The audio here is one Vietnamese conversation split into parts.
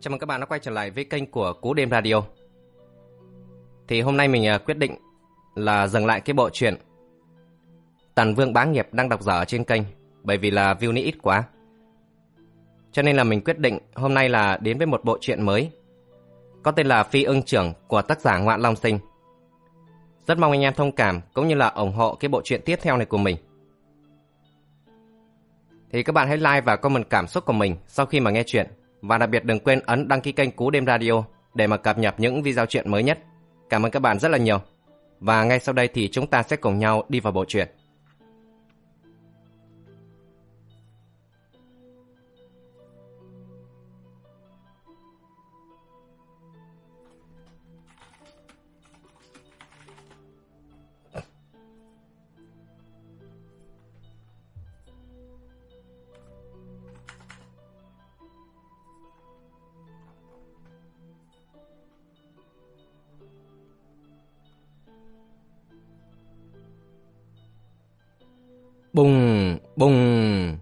Chào mừng các bạn đã quay trở lại với kênh của Cú Đêm Radio. Thì hôm nay mình à, quyết định là dừng lại cái bộ truyện Tần Vương Bá Nghiệp đang đọc dở trên kênh, bởi vì là view nó ít quá. Cho nên là mình quyết định hôm nay là đến với một bộ truyện mới, có tên là Phi ưng trưởng của tác giả Ngoạn Long Sinh. Rất mong anh em thông cảm cũng như là ủng hộ cái bộ truyện tiếp theo này của mình. Thì các bạn hãy like và comment cảm xúc của mình sau khi mà nghe chuyện. Và đặc biệt đừng quên ấn đăng ký kênh Cú Đêm Radio để mà cập nhật những video chuyện mới nhất. Cảm ơn các bạn rất là nhiều. Và ngay sau đây thì chúng ta sẽ cùng nhau đi vào bộ truyện. Bùng, bùng.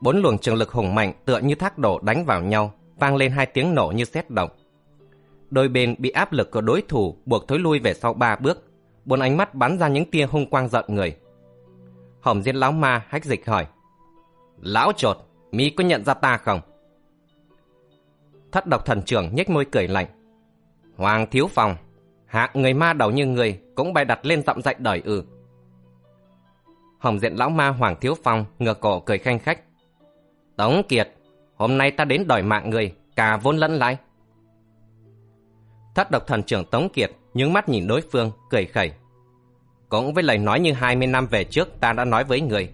Bốn luồng trường lực hùng mạnh tựa như thác đổ đánh vào nhau, vang lên hai tiếng nổ như sét động. Đôi bên bị áp lực của đối thủ buộc thối lui về sau ba bước, bốn ánh mắt bắn ra những tia hung quang giận người. Hồng Diên lão ma hách dịch hỏi: "Lão trột, mi có nhận ra ta không?" Thất độc thần trưởng nhếch môi cười lạnh: "Hoàng thiếu phòng, hạ người ma đầu như người cũng bày đặt lên giọng dạy đời ư?" Hồng diện lão ma Hoàng Thiếu Phong ngửa cổ cười khanh khách. Tống Kiệt, hôm nay ta đến đòi mạng người, cả vốn lẫn lãi. Thất độc thần trưởng Tống Kiệt nhướng mắt nhìn đối phương, cười khẩy. Cũng với lời nói như 20 năm về trước ta đã nói với người.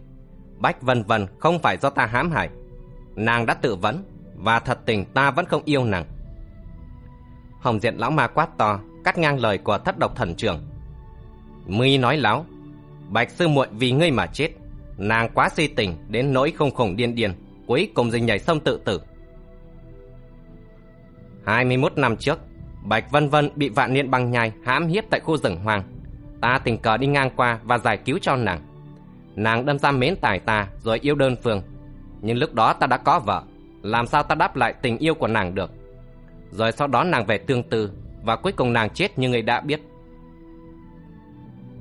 Bách Vân Vân không phải do ta hãm hại. Nàng đã tự vấn, và thật tình ta vẫn không yêu nàng. Hồng diện lão ma quát to, cắt ngang lời của thất độc thần trưởng. mi nói láo, Bạch sư muội vì ngươi mà chết. Nàng quá si tình, đến nỗi không khủng điên điên Cuối cùng dình nhảy sông tự tử. 21 năm trước, Bạch Vân Vân bị vạn niên băng nhai hãm hiếp tại khu rừng hoang. Ta tình cờ đi ngang qua và giải cứu cho nàng. Nàng đâm ra mến tài ta rồi yêu đơn phương. Nhưng lúc đó ta đã có vợ, Làm sao ta đáp lại tình yêu của nàng được? Rồi sau đó nàng về tương tư Và cuối cùng nàng chết như người đã biết.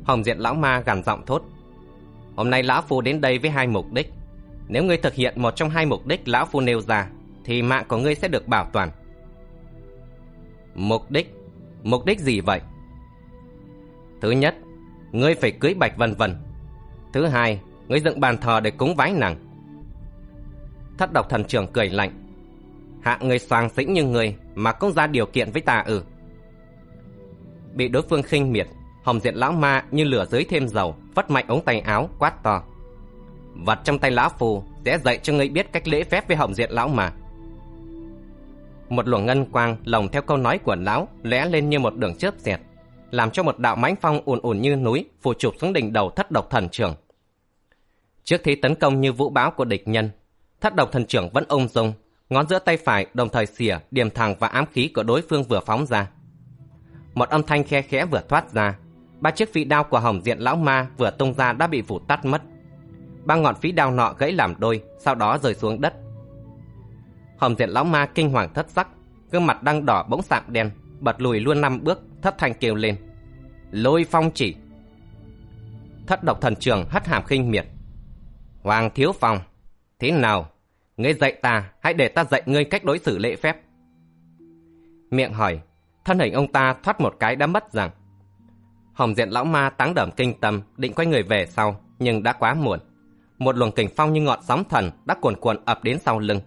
Hồng diện lão ma gằn giọng thốt Hôm nay lão phu đến đây với hai mục đích. Nếu ngươi thực hiện một trong hai mục đích lão phu nêu ra Thì mạng của ngươi sẽ được bảo toàn. Mục đích? Mục đích gì vậy? Thứ nhất, ngươi phải cưới Bạch Vân Vân. Thứ hai, ngươi dựng bàn thờ để cúng vái nàng. Thất độc thần trưởng cười lạnh Hạ người soàng xĩnh như người Mà cũng ra điều kiện với ta ư? Bị đối phương khinh miệt Hồng diện lão ma như lửa dưới thêm dầu Vất mạnh ống tay áo quát to. Vật trong tay lão phù Sẽ dạy cho ngươi biết cách lễ phép với hồng diện lão ma. Một luồng ngân quang lồng theo câu nói của lão lóe lên như một đường chớp dẹt, Làm cho một đạo mãnh phong ùn ùn như núi Phủ chụp xuống đỉnh đầu thất độc thần trưởng Trước khi tấn công như vũ bão của địch nhân Thất độc thần trưởng vẫn ung dung Ngón giữa tay phải đồng thời xỉa điểm thẳng và ám khí của đối phương vừa phóng ra. Một âm thanh khe khẽ vừa thoát ra ba chiếc phi đao của hồng diện lão ma vừa tung ra đã bị vụt tắt mất. Ba ngọn phí đao nọ gãy làm đôi, sau đó rơi xuống đất. Hồng diện lão ma kinh hoàng thất sắc, gương mặt đang đỏ bỗng sạm đen, bật lùi luôn năm bước, thất thanh kêu lên. Lôi phong chỉ. Thất độc thần trường hất hàm khinh miệt. Hoàng thiếu phong, thế nào? Ngươi dạy ta, hãy để ta dạy ngươi cách đối xử lễ phép. Miệng hỏi, thân hình ông ta thoát một cái đã mất rằng Hồng diện lão ma táng đẩm kinh tâm, định quay người về sau, nhưng đã quá muộn. Một luồng kình phong như ngọn sóng thần đã cuồn cuộn ập đến sau lưng.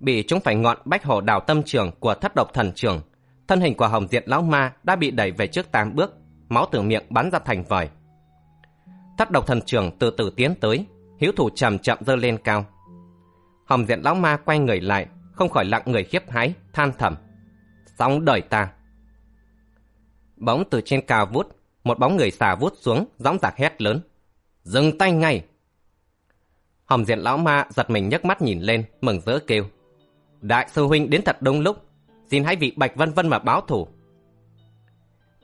Bị chúng phải ngọn bách hổ đào tâm trường của thất độc thần trường, thân hình của hồng diện lão ma đã bị đẩy về trước tám bước, máu từ miệng bắn ra thành vòi. Thất độc thần trường từ từ tiến tới, hiếu thủ chậm chậm dơ lên cao. Hồng diện lão ma quay người lại, không khỏi lặng người khiếp hái, than thầm. Sóng đời ta bóng từ trên cao vút, một bóng người xà vút xuống, dõng dạc hét lớn. Dừng tay ngay! Hồng diện lão ma giật mình nhấc mắt nhìn lên, mừng rỡ kêu. Đại sư huynh đến thật đông lúc, xin hãy vị Bạch Vân Vân mà báo thủ.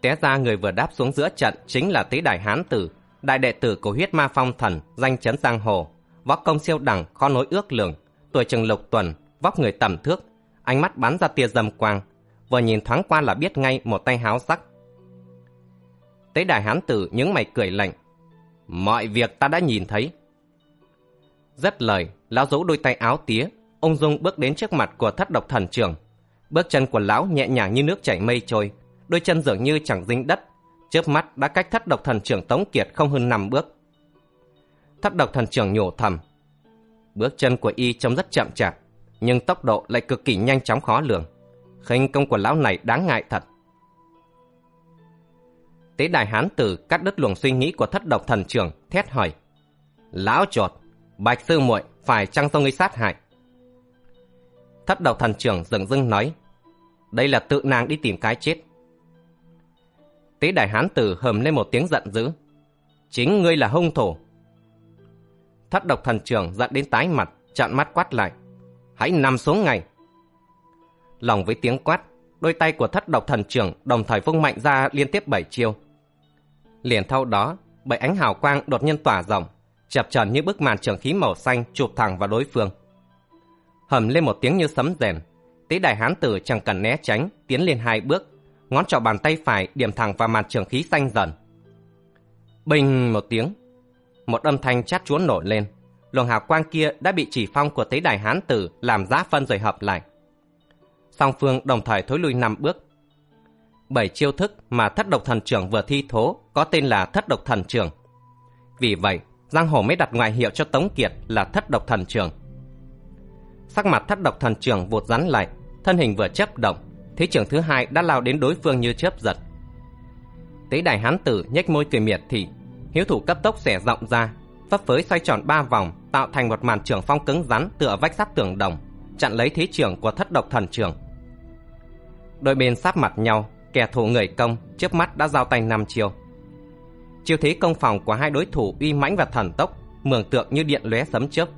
Té ra người vừa đáp xuống giữa trận chính là Tế Đại Hán Tử, đại đệ tử của huyết ma phong thần, danh chấn giang hồ, võ công siêu đẳng, khó nối ước lượng, tuổi chừng lục tuần, vóc người tầm thước, ánh mắt bắn ra tia dầm quang, vừa nhìn thoáng qua là biết ngay một tay háo sắc. Tế đại hán tử những mày cười lạnh. Mọi việc ta đã nhìn thấy. Rất lời, lão giấu đôi tay áo tía, ông dung bước đến trước mặt của thất độc thần trưởng. Bước chân của lão nhẹ nhàng như nước chảy mây trôi, đôi chân dường như chẳng dính đất, chớp mắt đã cách thất độc thần trưởng Tống Kiệt không hơn năm bước. Thất độc thần trưởng nhổ thầm. Bước chân của y trông rất chậm chạp, nhưng tốc độ lại cực kỳ nhanh chóng khó lường. khinh công của lão này đáng ngại thật. Tế đại hán tử cắt đứt luồng suy nghĩ của thất độc thần trưởng, thét hỏi. Lão chuột, bạch sư muội phải chăng do ngươi sát hại? Thất độc thần trưởng dừng dưng nói. Đây là tự nàng đi tìm cái chết. Tế đại hán tử hầm lên một tiếng giận dữ. Chính ngươi là hung thủ. Thất độc thần trưởng giận đến tái mặt, chặn mắt quát lại. Hãy nằm xuống ngay. Lòng với tiếng quát, đôi tay của thất độc thần trưởng đồng thời vung mạnh ra liên tiếp bảy chiêu. Liền thâu đó, bảy ánh hào quang đột nhiên tỏa rộng, chập chờn như bức màn trường khí màu xanh chụp thẳng vào đối phương. Hầm lên một tiếng như sấm rèn, tế đại hán tử chẳng cần né tránh, tiến lên hai bước, ngón trỏ bàn tay phải điểm thẳng vào màn trường khí xanh dần. Bình một tiếng, một âm thanh chát chúa nổi lên, luồng hào quang kia đã bị chỉ phong của tế đài hán tử làm giá phân rồi hợp lại. Song phương đồng thời thối lui năm bước. Bảy chiêu thức mà thất độc thần trưởng vừa thi thố có tên là thất độc thần trưởng. Vì vậy, Giang Hồ mới đặt ngoại hiệu cho Tống Kiệt là thất độc thần trưởng. Sắc mặt thất độc thần trưởng vụt rắn lại, thân hình vừa chấp động, thế trưởng thứ hai đã lao đến đối phương như chớp giật. Tế đại hán tử nhếch môi cười miệt thị, hiếu thủ cấp tốc xẻ rộng ra, phấp phới xoay tròn ba vòng, tạo thành một màn trưởng phong cứng rắn tựa vách sắt tường đồng, chặn lấy thế trưởng của thất độc thần trưởng. Đôi bên sát mặt nhau, kẻ thù người công, chớp mắt đã giao tay năm chiêu. Chiêu thế công phòng của hai đối thủ uy mãnh và thần tốc, mường tượng như điện lóe sấm chớp.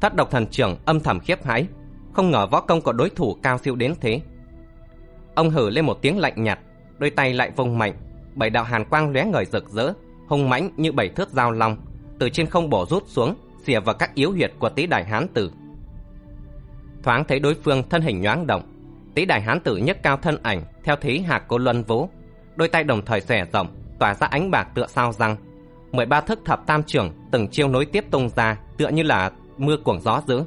Thất độc thần trưởng âm thầm khiếp hãi, không ngờ võ công của đối thủ cao siêu đến thế. Ông hử lên một tiếng lạnh nhạt, đôi tay lại vung mạnh, bảy đạo hàn quang lóe ngời rực rỡ, hung mãnh như bảy thước dao long, từ trên không bổ rút xuống, xìa vào các yếu huyệt của tý đại hán tử. Thoáng thấy đối phương thân hình nhoáng động, tý đại hán tử nhấc cao thân ảnh theo thế hạc cô luân vũ, đôi tay đồng thời xòe rộng, tỏa ra ánh bạc tựa sao răng. mười ba thức thập tam trưởng từng chiêu nối tiếp tung ra, tựa như là mưa cuồng gió dữ.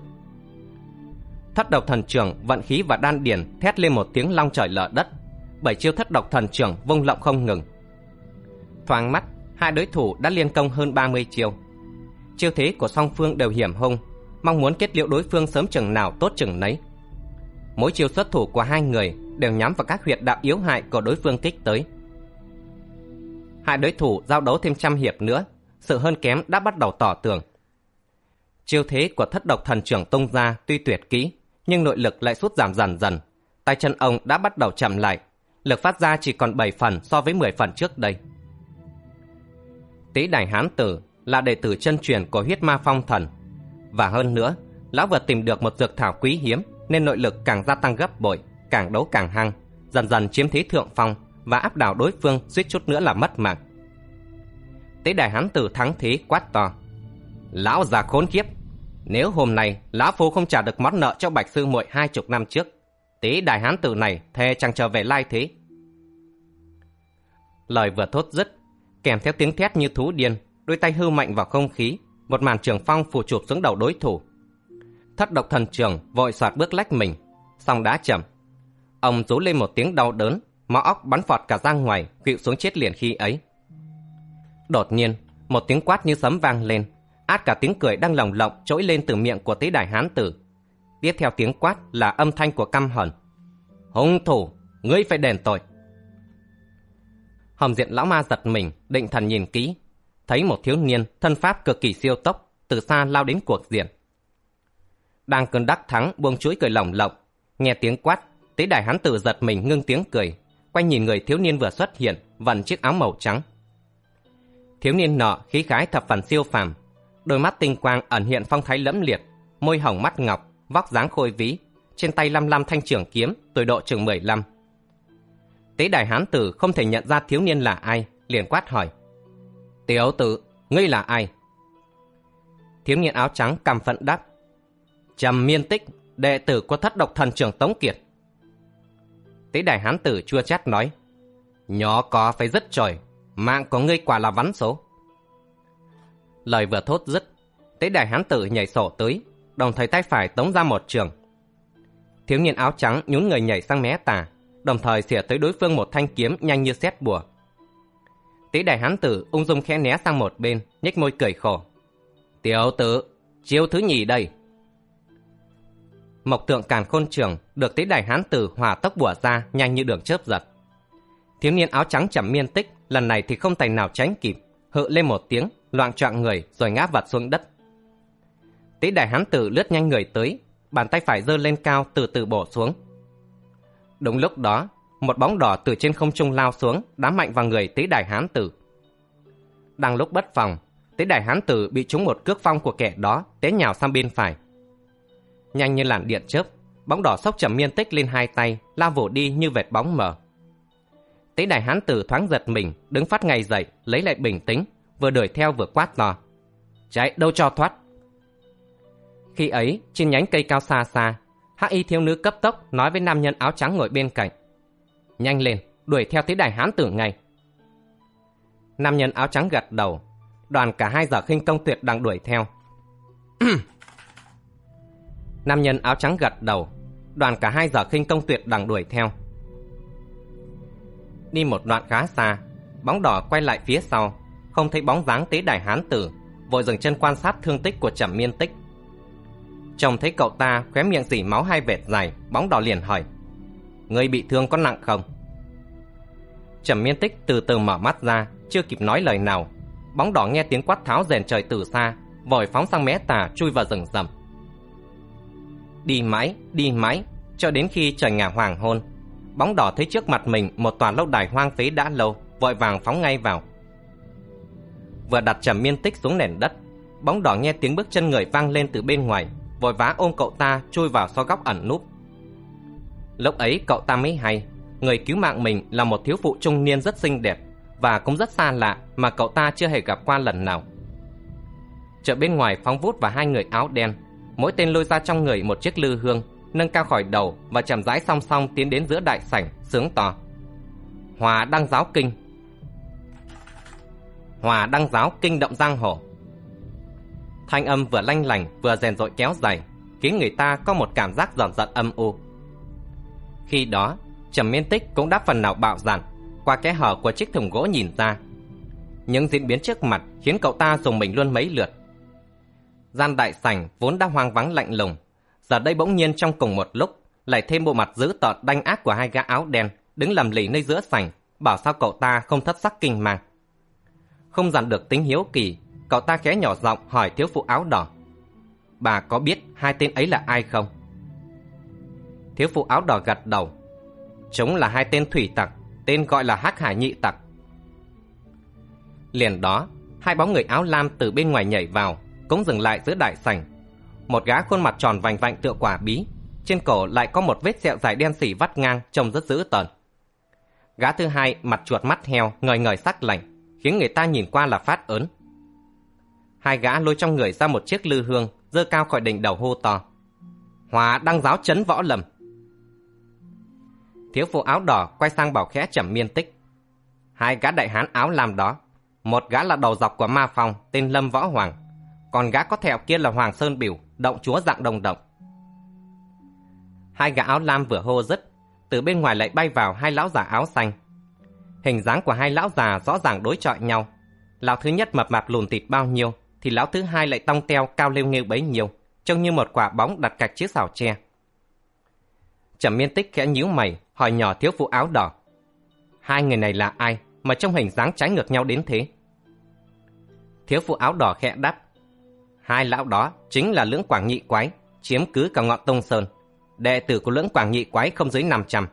Thất độc thần trưởng vận khí và đan điển thét lên một tiếng long trời lở đất. Bảy chiêu thất độc thần trưởng vung lộng không ngừng. Thoáng mắt, hai đối thủ đã liên công hơn 30 chiêu. Chiêu thế của song phương đều hiểm hung, mong muốn kết liễu đối phương sớm chừng nào tốt chừng nấy. Mỗi chiêu xuất thủ của hai người đều nhắm vào các huyệt đạo yếu hại của đối phương kích tới. Hai đối thủ giao đấu thêm trăm hiệp nữa, sự hơn kém đã bắt đầu tỏ tường. Chiêu thế của thất độc thần trưởng tung ra tuy tuyệt kỹ, nhưng nội lực lại sút giảm dần dần. Tay chân ông đã bắt đầu chậm lại, lực phát ra chỉ còn 7 phần so với 10 phần trước đây. Tý Đài Hán Tử là đệ tử chân truyền của huyết ma phong thần. Và hơn nữa, lão vừa tìm được một dược thảo quý hiếm nên nội lực càng gia tăng gấp bội, càng đấu càng hăng, dần dần chiếm thế thượng phong và áp đảo đối phương suýt chút nữa là mất mạng. Tế Đại Hán Tử thắng thế quát to. Lão già khốn kiếp, nếu hôm nay Lão Phu không trả được món nợ cho Bạch Sư muội hai chục năm trước, Tế đại hán tử này thề chẳng trở về lai thế. Lời vừa thốt dứt, kèm theo tiếng thét như thú điên, đôi tay hư mạnh vào không khí, một màn trường phong phủ chụp xuống đầu đối thủ. Thất độc thần trường vội soạt bước lách mình, song đã chậm. Ông rú lên một tiếng đau đớn, máu óc bắn phọt cả ra ngoài, khuỵu xuống chết liền khi ấy. Đột nhiên, một tiếng quát như sấm vang lên, át cả tiếng cười đang lồng lộng trỗi lên từ miệng của tế đại hán tử. Tiếp theo tiếng quát là âm thanh của căm hận. Hung thủ, ngươi phải đền tội. Hồng diện lão ma giật mình, định thần nhìn kỹ, thấy một thiếu niên thân pháp cực kỳ siêu tốc, từ xa lao đến cuộc diện. Đang cơn đắc thắng buông chuỗi cười lồng lộng, nghe tiếng quát, tế đài hán tử giật mình ngưng tiếng cười, quay nhìn người thiếu niên vừa xuất hiện, vần chiếc áo màu trắng. Thiếu niên nọ khí khái thập phần siêu phàm, đôi mắt tinh quang ẩn hiện phong thái lẫm liệt, môi hồng mắt ngọc, vóc dáng khôi vĩ, trên tay lăm lăm thanh trưởng kiếm, tuổi độ chừng 15. Tế đài hán tử không thể nhận ra thiếu niên là ai, liền quát hỏi. Tiểu tử, ngươi là ai? Thiếu niên áo trắng cầm phận đáp. Trầm miên tích, đệ tử của thất độc thần trưởng Tống Kiệt. Tế đại hán tử chua chát nói, nhỏ có phải rất trời, mạng của ngươi quả là vắn số. Lời vừa thốt dứt, tế đại hán tử nhảy sổ tới, đồng thời tay phải tống ra một trường. Thiếu niên áo trắng nhún người nhảy sang mé tà, đồng thời xỉa tới đối phương một thanh kiếm nhanh như xét bùa. Tế đại hán tử ung dung khẽ né sang một bên, nhếch môi cười khổ. Tiểu tử, chiêu thứ nhì đây. Mộc tượng càn khôn trường được tế đại hán tử hòa tốc bùa ra nhanh như đường chớp giật. Thiếu niên áo trắng chậm miên tích, lần này thì không tài nào tránh kịp, hự lên một tiếng, loạn choạng người rồi ngã vật xuống đất. Tế đại hán tử lướt nhanh người tới, bàn tay phải giơ lên cao từ từ bổ xuống. Đúng lúc đó, một bóng đỏ từ trên không trung lao xuống, đá mạnh vào người tế đại hán tử. Đang lúc bất phòng, tế đại hán tử bị trúng một cước phong của kẻ đó, té nhào sang bên phải. Nhanh như làn điện chớp, bóng đỏ sốc trầm miên tích lên hai tay, lao vồ đi như vệt bóng mờ. Tế đại hán tử thoáng giật mình, đứng phát ngay dậy, lấy lại bình tĩnh, vừa đuổi theo vừa quát to. Chạy đâu cho thoát. Khi ấy, trên nhánh cây cao xa xa, hắc y thiếu nữ cấp tốc nói với nam nhân áo trắng ngồi bên cạnh. Nhanh lên, đuổi theo tế đại hán tử ngay. Nam nhân áo trắng gật đầu, đoàn cả hai giờ khinh công tuyệt đang đuổi theo. Nam nhân áo trắng gật đầu, đoàn cả hai giờ khinh công tuyệt đằng đuổi theo. Đi một đoạn khá xa, bóng đỏ quay lại phía sau, không thấy bóng dáng tế đại hán tử, vội dừng chân quan sát thương tích của Trầm Miên Tích. Trông thấy cậu ta khóe miệng dỉ máu hai vệt dài, bóng đỏ liền hỏi: người bị thương có nặng không?" Trầm Miên Tích từ từ mở mắt ra, chưa kịp nói lời nào, bóng đỏ nghe tiếng quát tháo rèn trời từ xa, vội phóng sang mé tà chui vào rừng rầm Đi mãi, đi mãi, cho đến khi trời ngả hoàng hôn, bóng đỏ thấy trước mặt mình một tòa lâu đài hoang phế đã lâu, vội vàng phóng ngay vào. Vừa đặt trầm miên tích xuống nền đất, bóng đỏ nghe tiếng bước chân người vang lên từ bên ngoài, vội vã ôm cậu ta chui vào so góc ẩn núp. Lúc ấy cậu ta mới hay, người cứu mạng mình là một thiếu phụ trung niên rất xinh đẹp và cũng rất xa lạ mà cậu ta chưa hề gặp qua lần nào. Chợ bên ngoài phóng vút và hai người áo đen, mỗi tên lôi ra trong người một chiếc lư hương, nâng cao khỏi đầu và chậm rãi song song tiến đến giữa đại sảnh, sướng to. Hòa đăng giáo kinh. Hòa đăng giáo kinh động giang hồ. Thanh âm vừa lanh lành vừa rèn rội kéo dài Khiến người ta có một cảm giác giòn giật âm u. Khi đó Trầm miên tích cũng đã phần nào bạo dạn Qua kẽ hở của chiếc thùng gỗ nhìn ra. Những diễn biến trước mặt Khiến cậu ta dùng mình luôn mấy lượt. Gian đại sảnh vốn đã hoang vắng lạnh lùng. Giờ đây bỗng nhiên trong cùng một lúc, Lại thêm bộ mặt dữ tợn đanh ác của hai gã áo đen Đứng lầm lì nơi giữa sảnh, Bảo sao cậu ta không thất sắc kinh mang Không dặn được tính hiếu kỳ, Cậu ta khẽ nhỏ giọng hỏi thiếu phụ áo đỏ. Bà có biết hai tên ấy là ai không? Thiếu phụ áo đỏ gật đầu. Chúng là hai tên thủy tặc, Tên gọi là Hắc Hải Nhị Tặc. Liền đó, Hai bóng người áo lam từ bên ngoài nhảy vào cũng dừng lại giữa đại sảnh. Một gã khuôn mặt tròn vành vạnh tựa quả bí, Trên cổ lại có một vết sẹo dài đen xỉ vắt ngang Trông rất dữ tợn. Gã thứ hai mặt chuột mắt heo, Ngời ngời sắc lạnh, Khiến người ta nhìn qua là phát ớn. Hai gã lôi trong người ra một chiếc lư hương Dơ cao khỏi đỉnh đầu hô to. Hòa đăng giáo chấn võ lầm. Thiếu phụ áo đỏ quay sang bảo khẽ trầm miên tích. Hai gã đại hán áo làm đó, Một gã là đầu dọc của ma phong, Tên Lâm Võ Hoàng. Còn gã có thẹo kia là Hoàng Sơn Biểu, Động chúa dạng đồng động Hai gã áo lam vừa hô dứt, Từ bên ngoài lại bay vào hai lão già áo xanh Hình dáng của hai lão già rõ ràng đối chọi nhau Lão thứ nhất mập mạp lùn thịt bao nhiêu, Thì lão thứ hai lại tông teo, cao lêu nghêu bấy nhiêu, Trông như một quả bóng đặt cạch chiếc xào tre Trầm miên tích khẽ nhíu mày, hỏi nhỏ thiếu phụ áo đỏ. Hai người này là ai mà trong hình dáng trái ngược nhau đến thế? Thiếu phụ áo đỏ khẽ đáp. Hai lão đó chính là lưỡng quảng nhị quái, chiếm cứ cả ngọn tông sơn. Đệ tử của lưỡng quảng nhị quái không dưới 500.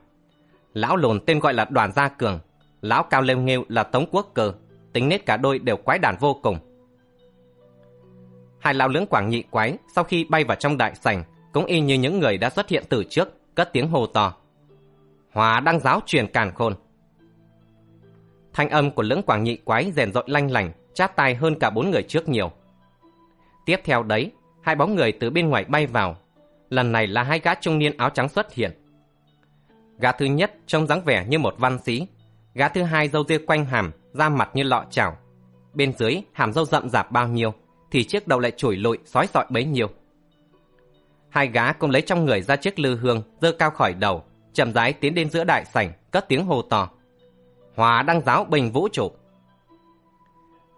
Lão lùn tên gọi là đoàn gia cường, lão cao lêu nghêu là tống quốc cơ, tính nết cả đôi đều quái đản vô cùng. Hai lão lưỡng quảng nhị quái sau khi bay vào trong đại sảnh cũng y như những người đã xuất hiện từ trước, cất tiếng hô to hòa đăng giáo truyền càn khôn thanh âm của lưỡng quảng nhị quái rèn rội lanh lành chát tai hơn cả bốn người trước nhiều tiếp theo đấy hai bóng người từ bên ngoài bay vào lần này là hai gã trung niên áo trắng xuất hiện. Gã thứ nhất trông dáng vẻ như một văn sĩ, gã thứ hai râu ria quanh hàm, da mặt như lọ chảo. Bên dưới hàm râu rậm rạp bao nhiêu, thì chiếc đầu lại chổi lội sói sọi bấy nhiêu. Hai gã cũng lấy trong người ra chiếc lư hương, dơ cao khỏi đầu, chậm rãi tiến đến giữa đại sảnh, cất tiếng hô to. Hòa đăng giáo bình vũ trụ.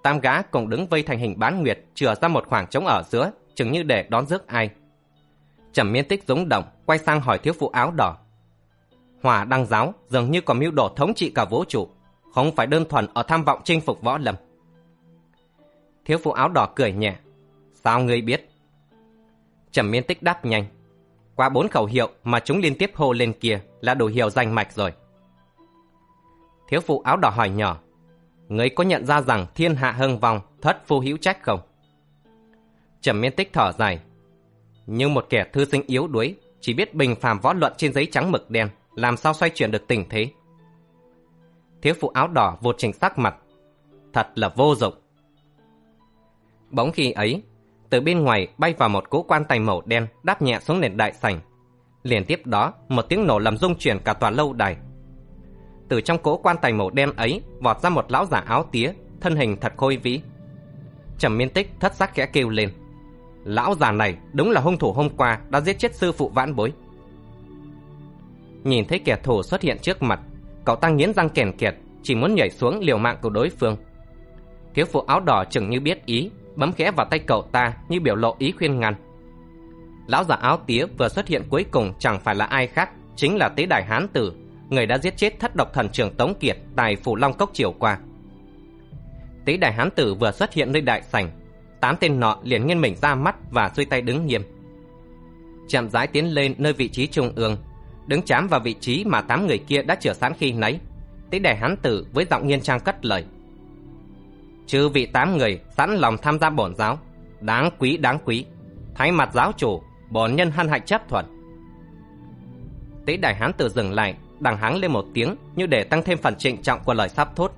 Tam gã cùng đứng vây thành hình bán nguyệt, chừa ra một khoảng trống ở giữa, chừng như để đón rước ai. Trầm miên tích rúng động, quay sang hỏi thiếu phụ áo đỏ. Hòa đăng giáo dường như có mưu đồ thống trị cả vũ trụ, không phải đơn thuần ở tham vọng chinh phục võ lâm. Thiếu phụ áo đỏ cười nhẹ. Sao ngươi biết? Trầm miên tích đáp nhanh. Qua bốn khẩu hiệu mà chúng liên tiếp hô lên kia là đủ hiểu danh mạch rồi. Thiếu phụ áo đỏ hỏi nhỏ. Ngươi có nhận ra rằng thiên hạ hưng vong, thất phu hữu trách không? Trầm miên tích thở dài. Như một kẻ thư sinh yếu đuối, chỉ biết bình phàm võ luận trên giấy trắng mực đen, làm sao xoay chuyển được tình thế. Thiếu phụ áo đỏ vô trình sắc mặt. Thật là vô dụng. Bỗng khi ấy, từ bên ngoài bay vào một cỗ quan tài màu đen đáp nhẹ xuống nền đại sảnh. Liền tiếp đó, một tiếng nổ làm rung chuyển cả tòa lâu đài. Từ trong cỗ quan tài màu đen ấy vọt ra một lão giả áo tía, thân hình thật khôi vĩ. Trầm miên tích thất sắc khẽ kêu lên. Lão già này đúng là hung thủ hôm qua đã giết chết sư phụ vãn bối. Nhìn thấy kẻ thù xuất hiện trước mặt, cậu ta nghiến răng kèn kẹt chỉ muốn nhảy xuống liều mạng của đối phương. Thiếu phụ áo đỏ chừng như biết ý, bấm khẽ vào tay cậu ta như biểu lộ ý khuyên ngăn. Lão già áo tía vừa xuất hiện cuối cùng chẳng phải là ai khác, chính là tế đại hán tử, người đã giết chết thất độc thần trưởng Tống Kiệt tại Phủ Long Cốc chiều qua. tý đại hán tử vừa xuất hiện nơi đại sảnh, tám tên nọ liền nghiêng mình ra mắt và xuôi tay đứng nghiêm. Chậm rãi tiến lên nơi vị trí trung ương, đứng chám vào vị trí mà tám người kia đã chữa sẵn khi nấy. tý đại hán tử với giọng nghiên trang cất lời. Chư vị tám người sẵn lòng tham gia bổn giáo, đáng quý đáng quý. Thay mặt giáo chủ, bổn nhân hân hạnh chấp thuận. Tế đại hán tử dừng lại, đằng hắng lên một tiếng như để tăng thêm phần trịnh trọng của lời sắp thốt.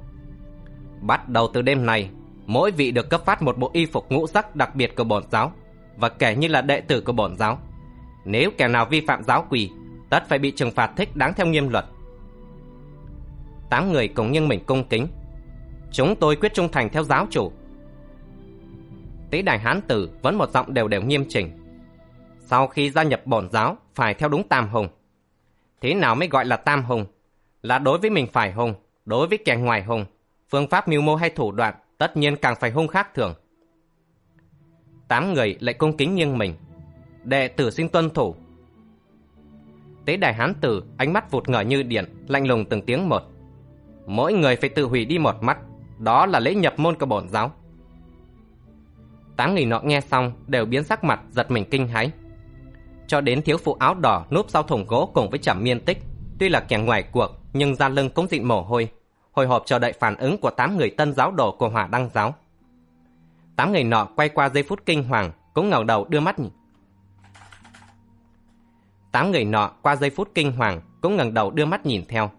Bắt đầu từ đêm này, mỗi vị được cấp phát một bộ y phục ngũ sắc đặc biệt của bổn giáo và kể như là đệ tử của bổn giáo. Nếu kẻ nào vi phạm giáo quỳ, tất phải bị trừng phạt thích đáng theo nghiêm luật. Tám người cùng nghiêng mình cung kính. Chúng tôi quyết trung thành theo giáo chủ. Tế đài hán tử vẫn một giọng đều đều nghiêm chỉnh. Sau khi gia nhập bổn giáo, phải theo đúng tam hùng. Thế nào mới gọi là tam hùng? Là đối với mình phải hùng, đối với kẻ ngoài hùng. Phương pháp mưu mô hay thủ đoạn tất nhiên càng phải hung khác thường. Tám người lại cung kính nghiêng mình. Đệ tử xin tuân thủ. Tế đài hán tử, ánh mắt vụt ngờ như điện, lạnh lùng từng tiếng một. Mỗi người phải tự hủy đi một mắt, đó là lễ nhập môn của bổn giáo. Tám người nọ nghe xong đều biến sắc mặt giật mình kinh hãi. Cho đến thiếu phụ áo đỏ núp sau thùng gỗ cùng với trầm miên tích, tuy là kẻ ngoài cuộc nhưng da lưng cũng dịn mồ hôi, hồi hộp chờ đợi phản ứng của tám người tân giáo đồ của hỏa đăng giáo. Tám người nọ quay qua giây phút kinh hoàng, cũng ngẩng đầu đưa mắt nhìn. Tám người nọ qua giây phút kinh hoàng cũng ngẩng đầu đưa mắt nhìn theo.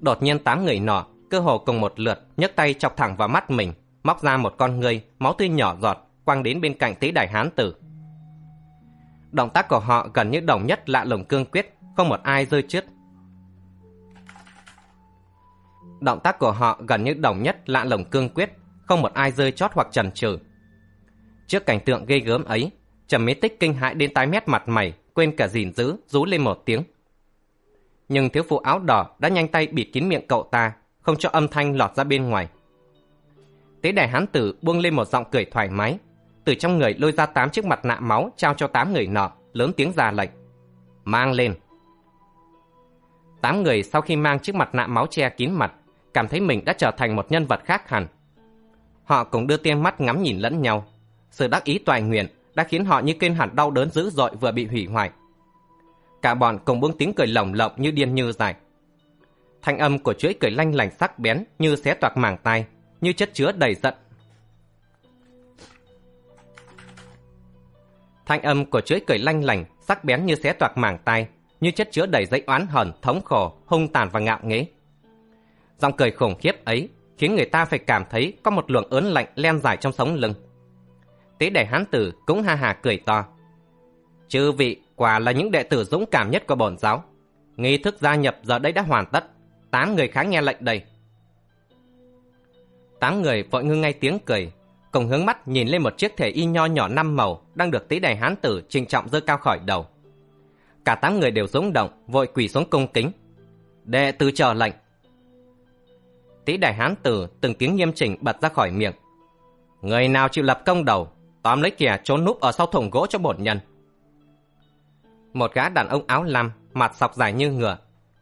Đột nhiên tám người nọ cơ hồ cùng một lượt nhấc tay chọc thẳng vào mắt mình, móc ra một con người, máu tươi nhỏ giọt, quăng đến bên cạnh tế đài hán tử. Động tác của họ gần như đồng nhất lạ lùng cương quyết, không một ai rơi trước. Động tác của họ gần như đồng nhất lạ lùng cương quyết, không một ai rơi chót hoặc chần chừ. Trước cảnh tượng ghê gớm ấy, Trầm Mỹ Tích kinh hãi đến tái mét mặt mày, quên cả gìn giữ, rú lên một tiếng. Nhưng thiếu phụ áo đỏ đã nhanh tay bịt kín miệng cậu ta, không cho âm thanh lọt ra bên ngoài. Tế đài hán tử buông lên một giọng cười thoải mái, từ trong người lôi ra tám chiếc mặt nạ máu trao cho tám người nọ, lớn tiếng ra lệnh. Mang lên. Tám người sau khi mang chiếc mặt nạ máu che kín mặt, cảm thấy mình đã trở thành một nhân vật khác hẳn. Họ cũng đưa tiên mắt ngắm nhìn lẫn nhau. Sự đắc ý toàn nguyện đã khiến họ như kênh hẳn đau đớn dữ dội vừa bị hủy hoại. Cả bọn cùng buông tiếng cười lồng lộng như điên như dài. Thanh âm của chuỗi cười lanh lành sắc bén như xé toạc màng tai, như chất chứa đầy giận. Thanh âm của chuỗi cười lanh lành, sắc bén như xé toạc màng tai, như chất chứa đầy dây oán hờn, thống khổ, hung tàn và ngạo nghễ. Giọng cười khủng khiếp ấy khiến người ta phải cảm thấy có một luồng ớn lạnh len dài trong sống lưng. Tế đại hán tử cũng ha hà cười to. Chư vị quả là những đệ tử dũng cảm nhất của bổn giáo. Nghi thức gia nhập giờ đây đã hoàn tất. Tám người kháng nghe lệnh đây. Tám người vội ngưng ngay tiếng cười, cùng hướng mắt nhìn lên một chiếc thể y nho nhỏ năm màu đang được tí đầy hán tử trinh trọng dơ cao khỏi đầu. Cả tám người đều rúng động, vội quỳ xuống cung kính. Đệ tử chờ lệnh. Tí đại hán tử từng tiếng nghiêm chỉnh bật ra khỏi miệng. Người nào chịu lập công đầu, tóm lấy kìa trốn núp ở sau thùng gỗ cho bổn nhân. Một gã đàn ông áo lam, mặt sọc dài như ngựa,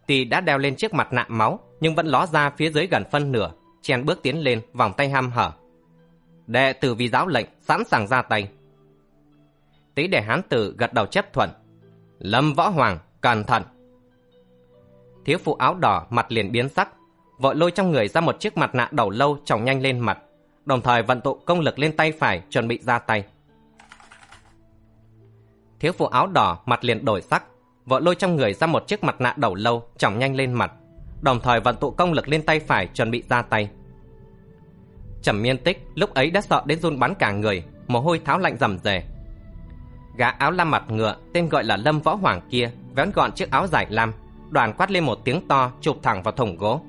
tuy đã đeo lên chiếc mặt nạ máu nhưng vẫn ló ra phía dưới gần phân nửa, chen bước tiến lên, vòng tay ham hở. Đệ tử vì giáo lệnh, sẵn sàng ra tay. Tý để hán tử gật đầu chấp thuận. Lâm võ hoàng, cẩn thận. Thiếu phụ áo đỏ mặt liền biến sắc, vội lôi trong người ra một chiếc mặt nạ đầu lâu trồng nhanh lên mặt, đồng thời vận tụ công lực lên tay phải chuẩn bị ra tay. Thiếu phụ áo đỏ mặt liền đổi sắc, vội lôi trong người ra một chiếc mặt nạ đầu lâu trồng nhanh lên mặt, đồng thời vận tụ công lực lên tay phải chuẩn bị ra tay. Trầm miên tích lúc ấy đã sợ đến run bắn cả người, mồ hôi tháo lạnh rầm rề. Gã áo lam mặt ngựa tên gọi là Lâm Võ Hoàng kia vén gọn chiếc áo dài lam, đoàn quát lên một tiếng to chụp thẳng vào thùng gỗ.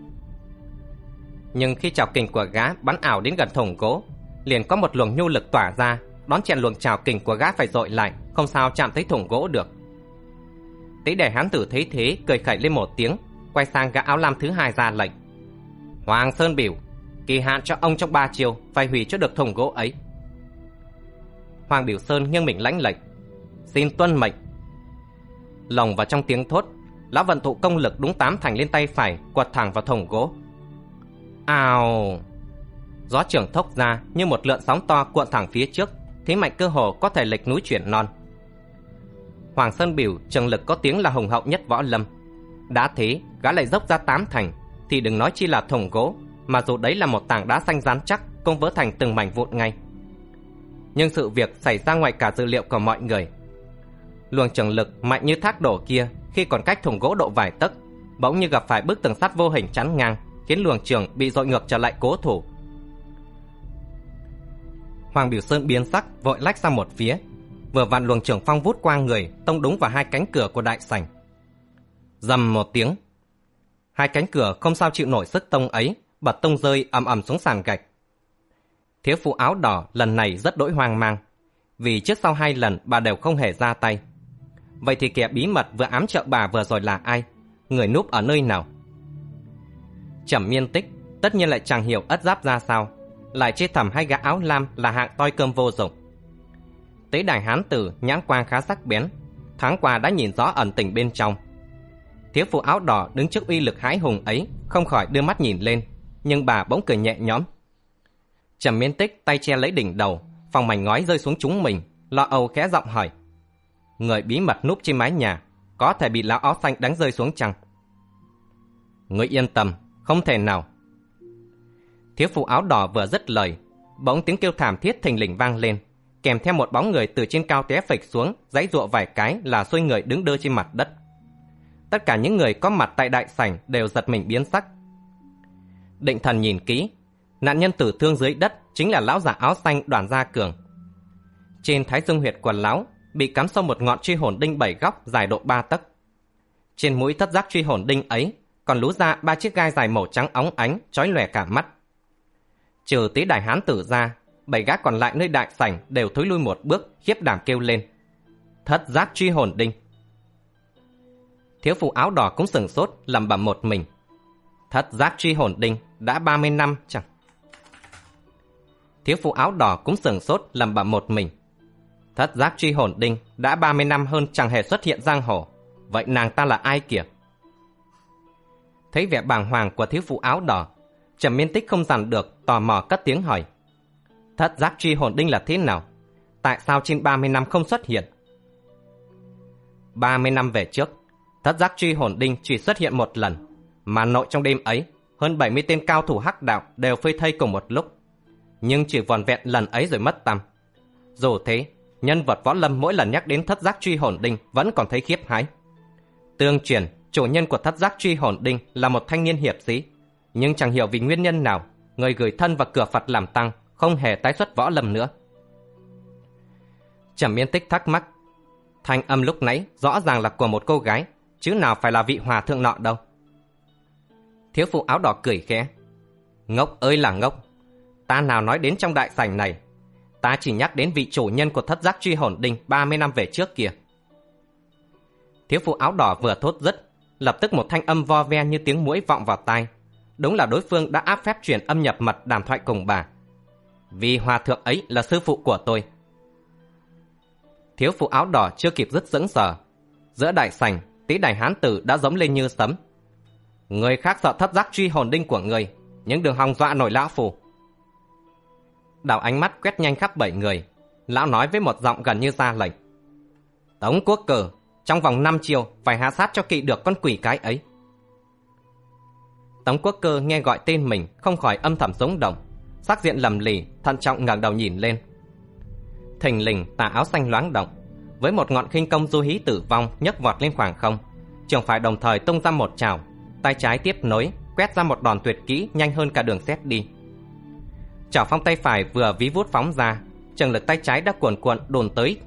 Nhưng khi chảo kình của gã bắn ảo đến gần thùng gỗ, liền có một luồng nhu lực tỏa ra, đón chèn luồng chảo kình của gã phải dội lại, không sao chạm thấy thùng gỗ được. Tí để hán tử thấy thế, cười khẩy lên một tiếng, quay sang gã áo lam thứ hai ra lệnh. Hoàng Sơn biểu, kỳ hạn cho ông trong ba chiều phải hủy cho được thùng gỗ ấy. Hoàng Biểu Sơn nghiêng mình lãnh lệnh, xin tuân mệnh. Lòng vào trong tiếng thốt, lão vận tụ công lực đúng tám thành lên tay phải, quật thẳng vào thùng gỗ. Ào! Gió trưởng thốc ra như một lượn sóng to cuộn thẳng phía trước, thế mạnh cơ hồ có thể lệch núi chuyển non. Hoàng Sơn Biểu trường lực có tiếng là hùng hậu nhất võ lâm. Đã thế, gã lại dốc ra tám thành, thì đừng nói chi là thùng gỗ, mà dù đấy là một tảng đá xanh rắn chắc, cũng vỡ thành từng mảnh vụn ngay. Nhưng sự việc xảy ra ngoài cả dự liệu của mọi người. Luồng trường lực mạnh như thác đổ kia khi còn cách thùng gỗ độ vài tấc, bỗng như gặp phải bức tường sắt vô hình chắn ngang, khiến luồng trường bị dội ngược trở lại cố thủ. Hoàng Biểu Sơn biến sắc, vội lách sang một phía, vừa vặn luồng trường phong vút qua người, tông đúng vào hai cánh cửa của đại sảnh. Dầm một tiếng, hai cánh cửa không sao chịu nổi sức tông ấy, bật tông rơi ầm ầm xuống sàn gạch. Thiếu phụ áo đỏ lần này rất đỗi hoang mang, vì trước sau hai lần bà đều không hề ra tay. Vậy thì kẻ bí mật vừa ám trợ bà vừa rồi là ai? Người núp ở nơi nào? Trầm miên tích, tất nhiên lại chẳng hiểu ất giáp ra sao, lại chê thầm hai gã áo lam là hạng toi cơm vô dụng. Tế đài hán tử nhãn quang khá sắc bén, tháng qua đã nhìn rõ ẩn tình bên trong. Thiếu phụ áo đỏ đứng trước uy lực hái hùng ấy, không khỏi đưa mắt nhìn lên, nhưng bà bỗng cười nhẹ nhõm. Trầm miên tích tay che lấy đỉnh đầu, phòng mảnh ngói rơi xuống chúng mình, lo âu khẽ giọng hỏi. Người bí mật núp trên mái nhà, có thể bị lão áo xanh đánh rơi xuống chăng? Người yên tâm, không thể nào. Thiếu phụ áo đỏ vừa dứt lời, bỗng tiếng kêu thảm thiết thình lình vang lên, kèm theo một bóng người từ trên cao té phịch xuống, giãy giụa vài cái là xoay người đứng đơ trên mặt đất. Tất cả những người có mặt tại đại sảnh đều giật mình biến sắc. Định thần nhìn kỹ, nạn nhân tử thương dưới đất chính là lão giả áo xanh đoàn gia cường. Trên thái dương huyệt quần lão bị cắm sâu một ngọn truy hồn đinh bảy góc dài độ ba tấc. Trên mũi thất giác truy hồn đinh ấy còn lú ra ba chiếc gai dài màu trắng óng ánh, chói lòe cả mắt. Trừ tí đại hán tử ra, bảy gác còn lại nơi đại sảnh đều thối lui một bước, khiếp đảm kêu lên. Thất giác truy hồn đinh. Thiếu phụ áo đỏ cũng sừng sốt, lẩm bẩm một mình. Thất giác truy hồn đinh, đã 30 năm chẳng. Thiếu phụ áo đỏ cũng sừng sốt, lầm bầm một mình. Thất giác truy hồn đinh, đã 30 năm hơn chẳng hề xuất hiện giang hồ. Vậy nàng ta là ai kìa? Thấy vẻ bàng hoàng của thiếu phụ áo đỏ, Trầm Miên Tích không dằn được, tò mò cất tiếng hỏi. Thất giác truy hồn đinh là thế nào? Tại sao trên 30 năm không xuất hiện? 30 năm về trước, thất giác truy hồn đinh chỉ xuất hiện một lần, mà nội trong đêm ấy, hơn 70 tên cao thủ hắc đạo đều phơi thây cùng một lúc. Nhưng chỉ vòn vẹn lần ấy rồi mất tăm. Dù thế, nhân vật võ lâm mỗi lần nhắc đến thất giác truy hồn đinh vẫn còn thấy khiếp hãi. Tương truyền, chủ nhân của thất giác truy hồn đinh là một thanh niên hiệp sĩ, nhưng chẳng hiểu vì nguyên nhân nào, người gửi thân vào cửa Phật làm tăng, không hề tái xuất võ lâm nữa. Trầm Miên Tích thắc mắc, Thanh âm lúc nãy rõ ràng là của một cô gái, chứ nào phải là vị hòa thượng nọ đâu. Thiếu phụ áo đỏ cười khẽ. Ngốc ơi là ngốc, ta nào nói đến trong đại sảnh này, ta chỉ nhắc đến vị chủ nhân của thất giác truy hồn đinh 30 năm về trước kia. Thiếu phụ áo đỏ vừa thốt dứt, lập tức một thanh âm vo ve như tiếng mũi vọng vào tai. Đúng là đối phương đã áp phép truyền âm nhập mật đàm thoại cùng bà. Vì hòa thượng ấy là sư phụ của tôi. Thiếu phụ áo đỏ chưa kịp dứt dững sờ. Giữa đại sảnh, tí đại hán tử đã giống lên như sấm. Người khác sợ thất giác truy hồn đinh của người, những đường hòng dọa nổi lão phù. Đảo ánh mắt quét nhanh khắp bảy người, lão nói với một giọng gần như ra lệnh. Tống quốc cử, trong vòng 5 chiều phải hạ sát cho kỵ được con quỷ cái ấy. Tống quốc cơ nghe gọi tên mình không khỏi âm thầm sống động, sắc diện lầm lì, thận trọng ngẩng đầu nhìn lên. Thình lình tà áo xanh loáng động, với một ngọn khinh công du hí tử vong nhấc vọt lên khoảng không, trường phải đồng thời tung ra một trào, tay trái tiếp nối, quét ra một đòn tuyệt kỹ nhanh hơn cả đường xét đi. Chảo phong tay phải vừa ví vút phóng ra, trường lực tay trái đã cuồn cuộn đồn tới.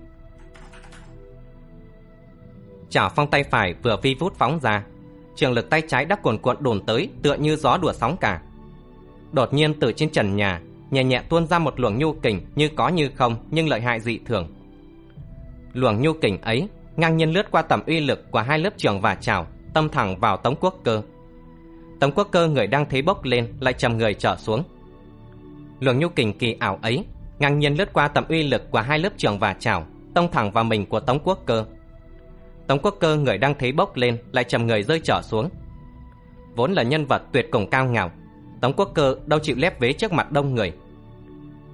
Chảo phong tay phải vừa vi vút phóng ra trường lực tay trái đã cuồn cuộn đồn tới tựa như gió đùa sóng cả. Đột nhiên từ trên trần nhà nhẹ nhẹ tuôn ra một luồng nhu kình như có như không nhưng lợi hại dị thường. Luồng nhu kình ấy ngang nhiên lướt qua tầm uy lực của hai lớp trường và chảo tâm thẳng vào tống quốc cơ tống quốc cơ người đang thấy bốc lên lại trầm người trở xuống luồng nhu kình kỳ ảo ấy ngang nhiên lướt qua tầm uy lực của hai lớp trường và chảo tông thẳng vào mình của tống quốc cơ Tống quốc cơ người đang thấy bốc lên lại trầm người rơi trở xuống. Vốn là nhân vật tuyệt cùng cao ngạo, Tống quốc cơ đâu chịu lép vế trước mặt đông người.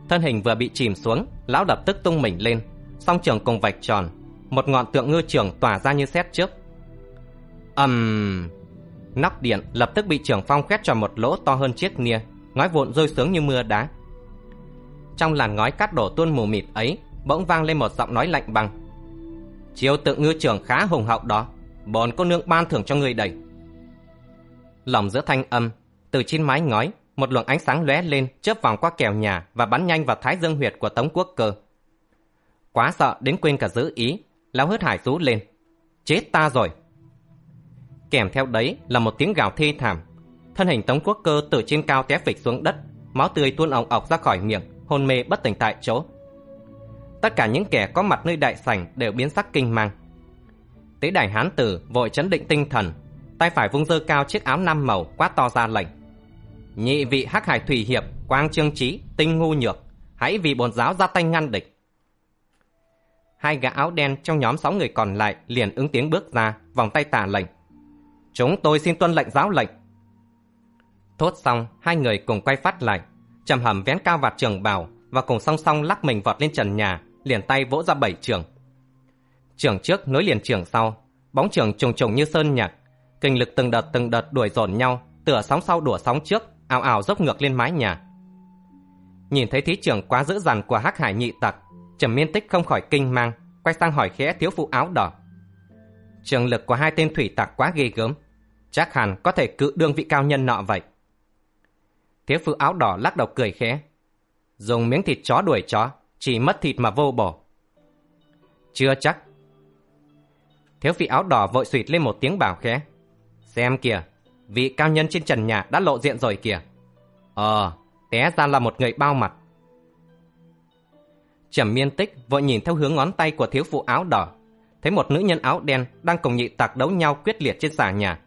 Thân hình vừa bị chìm xuống, lão lập tức tung mình lên, song trường cùng vạch tròn, một ngọn tượng ngư trường tỏa ra như xét trước ầm, um... nóc điện lập tức bị trưởng phong khoét cho một lỗ to hơn chiếc nia, ngói vụn rơi xuống như mưa đá. Trong làn ngói cát đổ tuôn mù mịt ấy, bỗng vang lên một giọng nói lạnh băng. Chiêu tự ngư trưởng khá hùng hậu đó bọn cô nương ban thưởng cho người đầy Lòng giữa thanh âm Từ trên mái ngói Một luồng ánh sáng lóe lên chớp vòng qua kèo nhà Và bắn nhanh vào thái dương huyệt của Tống Quốc Cơ Quá sợ đến quên cả giữ ý Lão hớt hải rú lên Chết ta rồi Kèm theo đấy là một tiếng gào thê thảm Thân hình Tống Quốc Cơ từ trên cao té phịch xuống đất Máu tươi tuôn ọc ọc ra khỏi miệng Hôn mê bất tỉnh tại chỗ tất cả những kẻ có mặt nơi đại sảnh đều biến sắc kinh mang. Tế đài hán tử vội chấn định tinh thần, tay phải vung dơ cao chiếc áo năm màu quát to ra lệnh. Nhị vị hắc hải thủy hiệp, quang trương trí, tinh ngu nhược, hãy vì bồn giáo ra tay ngăn địch. Hai gã áo đen trong nhóm sáu người còn lại liền ứng tiếng bước ra, vòng tay tả lệnh. Chúng tôi xin tuân lệnh giáo lệnh. Thốt xong, hai người cùng quay phát lại, trầm hầm vén cao vạt trường bào và cùng song song lắc mình vọt lên trần nhà, liền tay vỗ ra bảy trường. Trường trước nối liền trường sau, bóng trường trùng trùng như sơn nhạc, kinh lực từng đợt từng đợt đuổi dồn nhau, tựa sóng sau đùa sóng trước, ảo ảo dốc ngược lên mái nhà. Nhìn thấy thí trưởng quá dữ dằn của Hắc Hải nhị tặc, Trầm Miên Tích không khỏi kinh mang, quay sang hỏi khẽ thiếu phụ áo đỏ. Trường lực của hai tên thủy tặc quá ghê gớm, chắc hẳn có thể cự đương vị cao nhân nọ vậy. Thiếu phụ áo đỏ lắc đầu cười khẽ. Dùng miếng thịt chó đuổi chó, chỉ mất thịt mà vô bổ. Chưa chắc. Thiếu phụ áo đỏ vội suyệt lên một tiếng bảo khẽ. Xem kìa, vị cao nhân trên trần nhà đã lộ diện rồi kìa. Ờ, té ra là một người bao mặt. Trầm miên tích vội nhìn theo hướng ngón tay của thiếu phụ áo đỏ, thấy một nữ nhân áo đen đang cùng nhị tặc đấu nhau quyết liệt trên xà nhà.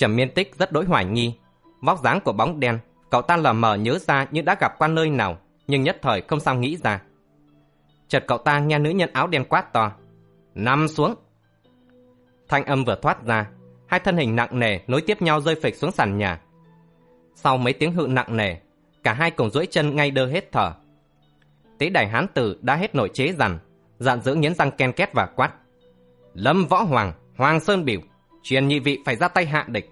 Trầm miên tích rất đối hoài nghi, vóc dáng của bóng đen, cậu ta lờ mờ nhớ ra như đã gặp qua nơi nào nhưng nhất thời không sao nghĩ ra. Chợt cậu ta nghe nữ nhân áo đen quát to. Nằm xuống! Thanh âm vừa thoát ra, hai thân hình nặng nề nối tiếp nhau rơi phịch xuống sàn nhà. Sau mấy tiếng hự nặng nề, cả hai cùng duỗi chân ngay đơ hết thở. Tế đài hán tử đã hết nội chế dằn, dạn dữ nghiến răng ken két và quát. Lâm Võ Hoàng, Hoàng Sơn biểu, truyền nhị vị phải ra tay hạ địch.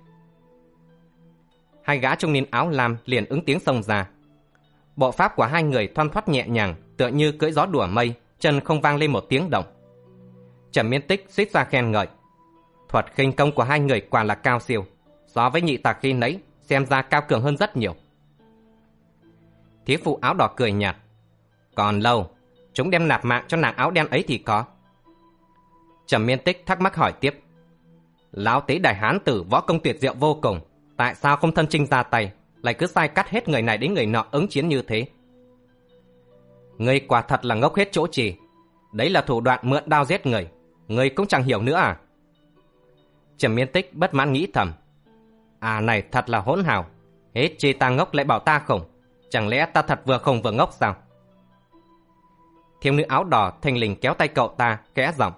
Hai gã trung niên áo lam liền ứng tiếng xông ra. Bộ pháp của hai người thoăn thoắt nhẹ nhàng, tựa như cưỡi gió đùa mây, chân không vang lên một tiếng động. Trầm Miên Tích suýt ra khen ngợi. Thuật khinh công của hai người quả là cao siêu, so với nhị tạc khi nấy, xem ra cao cường hơn rất nhiều. Thiế phụ áo đỏ cười nhạt. Còn lâu, chúng đem nạp mạng cho nàng áo đen ấy thì có. Trầm miên tích thắc mắc hỏi tiếp. Lão tế đại hán tử võ công tuyệt diệu vô cùng. Tại sao không thân trinh ra tay, lại cứ sai cắt hết người này đến người nọ ứng chiến như thế? Ngươi quả thật là ngốc hết chỗ trì. Đấy là thủ đoạn mượn đao giết người. Ngươi cũng chẳng hiểu nữa à? Trầm miên tích bất mãn nghĩ thầm. À này thật là hỗn hào. Hết chi ta ngốc lại bảo ta khổng, Chẳng lẽ ta thật vừa khổng vừa ngốc sao? Thiếu nữ áo đỏ thanh lình kéo tay cậu ta, kẽ giọng.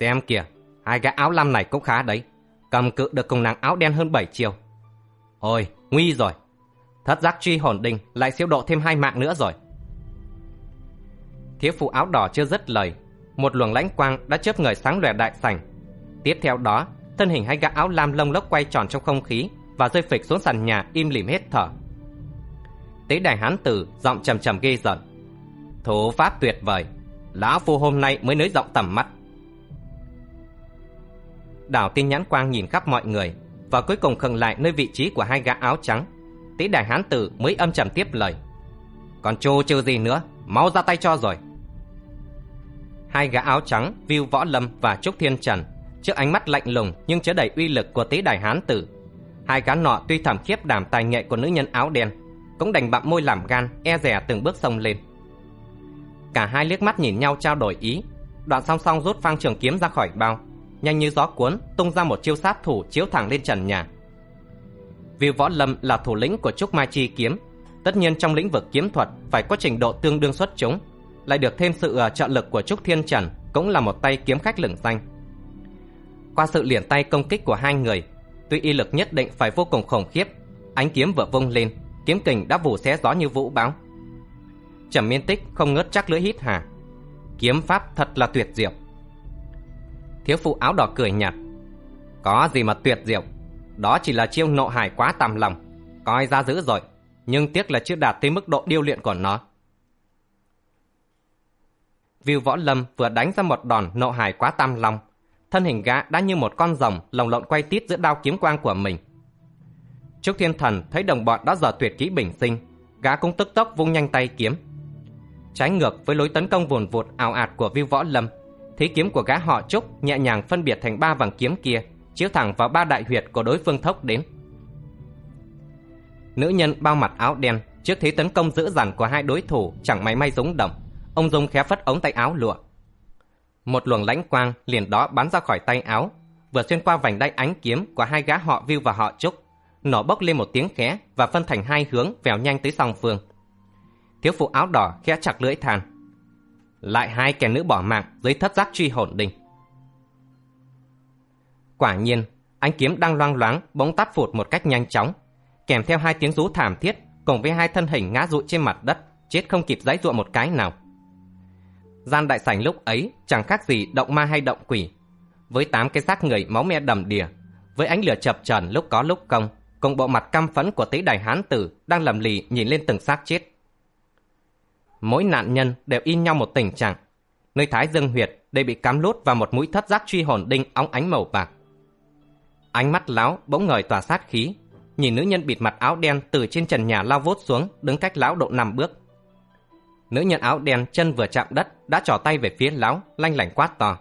Xem kìa, hai gã áo lam này cũng khá đấy. Cầm cự được cùng nàng áo đen hơn 7 chiều. Ôi, nguy rồi. Thất giác truy hồn đình lại siêu độ thêm hai mạng nữa rồi. Thiếu phụ áo đỏ chưa dứt lời. Một luồng lãnh quang đã chớp người sáng lòe đại sảnh. Tiếp theo đó, thân hình hai gã áo lam lông lốc quay tròn trong không khí và rơi phịch xuống sàn nhà im lìm hết thở. Tế đài hán tử giọng trầm trầm ghê giận. Thủ pháp tuyệt vời, lão phu hôm nay mới nới rộng tầm mắt. Đảo tin nhãn quang nhìn khắp mọi người và cuối cùng khừng lại nơi vị trí của hai gã áo trắng. Tế đài hán tử mới âm trầm tiếp lời. Còn trô chưa gì nữa, mau ra tay cho rồi. Hai gã áo trắng, Viu Võ Lâm và Trúc Thiên Trần, trước ánh mắt lạnh lùng nhưng chứa đầy uy lực của tế đài hán tử. Hai gã nọ tuy thảm khiếp đảm tài nghệ của nữ nhân áo đen, cũng đành bặm môi làm gan, e rè từng bước xông lên. Cả hai liếc mắt nhìn nhau trao đổi ý, đoạn song song rút phang trường kiếm ra khỏi bao, nhanh như gió cuốn tung ra một chiêu sát thủ chiếu thẳng lên trần nhà. Vì võ lâm là thủ lĩnh của trúc mai chi kiếm, tất nhiên trong lĩnh vực kiếm thuật phải có trình độ tương đương xuất chúng, lại được thêm sự ờ, trợ lực của trúc thiên trần cũng là một tay kiếm khách lửng danh. Qua sự liền tay công kích của hai người, tuy y lực nhất định phải vô cùng khủng khiếp, ánh kiếm vừa vung lên, kiếm kình đã vù xé gió như vũ bão Trầm Miên Tích không ngớt chắc lưỡi hít hà. Kiếm pháp thật là tuyệt diệu. Thiếu phụ áo đỏ cười nhạt. Có gì mà tuyệt diệu, đó chỉ là chiêu nộ hải quá tầm lòng, coi ra dữ rồi, nhưng tiếc là chưa đạt tới mức độ điêu luyện của nó. Viu Võ Lâm vừa đánh ra một đòn nộ hải quá tam lòng, thân hình gã đã như một con rồng lồng lộn quay tít giữa đao kiếm quang của mình. Trúc Thiên Thần thấy đồng bọn đã giờ tuyệt kỹ bình sinh, gã cũng tức tốc vung nhanh tay kiếm, Trái ngược với lối tấn công vồn vụt ảo ạt của Viu Võ Lâm, thế kiếm của gã họ Trúc nhẹ nhàng phân biệt thành ba vầng kiếm kia, chiếu thẳng vào ba đại huyệt của đối phương thốc đến. Nữ nhân bao mặt áo đen trước thế tấn công dữ dằn của hai đối thủ chẳng may may rúng động, ông Dung khé phất ống tay áo lụa. Một luồng lãnh quang liền đó bắn ra khỏi tay áo, vừa xuyên qua vành đai ánh kiếm của hai gã họ view và họ Trúc, nổ bốc lên một tiếng khẽ và phân thành hai hướng vèo nhanh tới song phương. Thiếu phụ áo đỏ khẽ chặt lưỡi than. Lại hai kẻ nữ bỏ mạng dưới thất giác truy hồn đình. Quả nhiên, ánh kiếm đang loang loáng bỗng tắt phụt một cách nhanh chóng, kèm theo hai tiếng rú thảm thiết cùng với hai thân hình ngã rụi trên mặt đất, chết không kịp giãy giụa một cái nào. Gian đại sảnh lúc ấy chẳng khác gì động ma hay động quỷ, với tám cái xác người máu me đầm đìa, với ánh lửa chập chờn lúc có lúc không, cùng bộ mặt căm phẫn của tế đại hán tử đang lầm lì nhìn lên từng xác chết mỗi nạn nhân đều in nhau một tình trạng. Nơi thái dương huyệt đều bị cắm lút vào một mũi thất giác truy hồn đinh óng ánh màu bạc. Ánh mắt lão bỗng ngời tỏa sát khí, nhìn nữ nhân bịt mặt áo đen từ trên trần nhà lao vút xuống, đứng cách lão độ năm bước. Nữ nhân áo đen chân vừa chạm đất đã trỏ tay về phía lão, lanh lảnh quát to.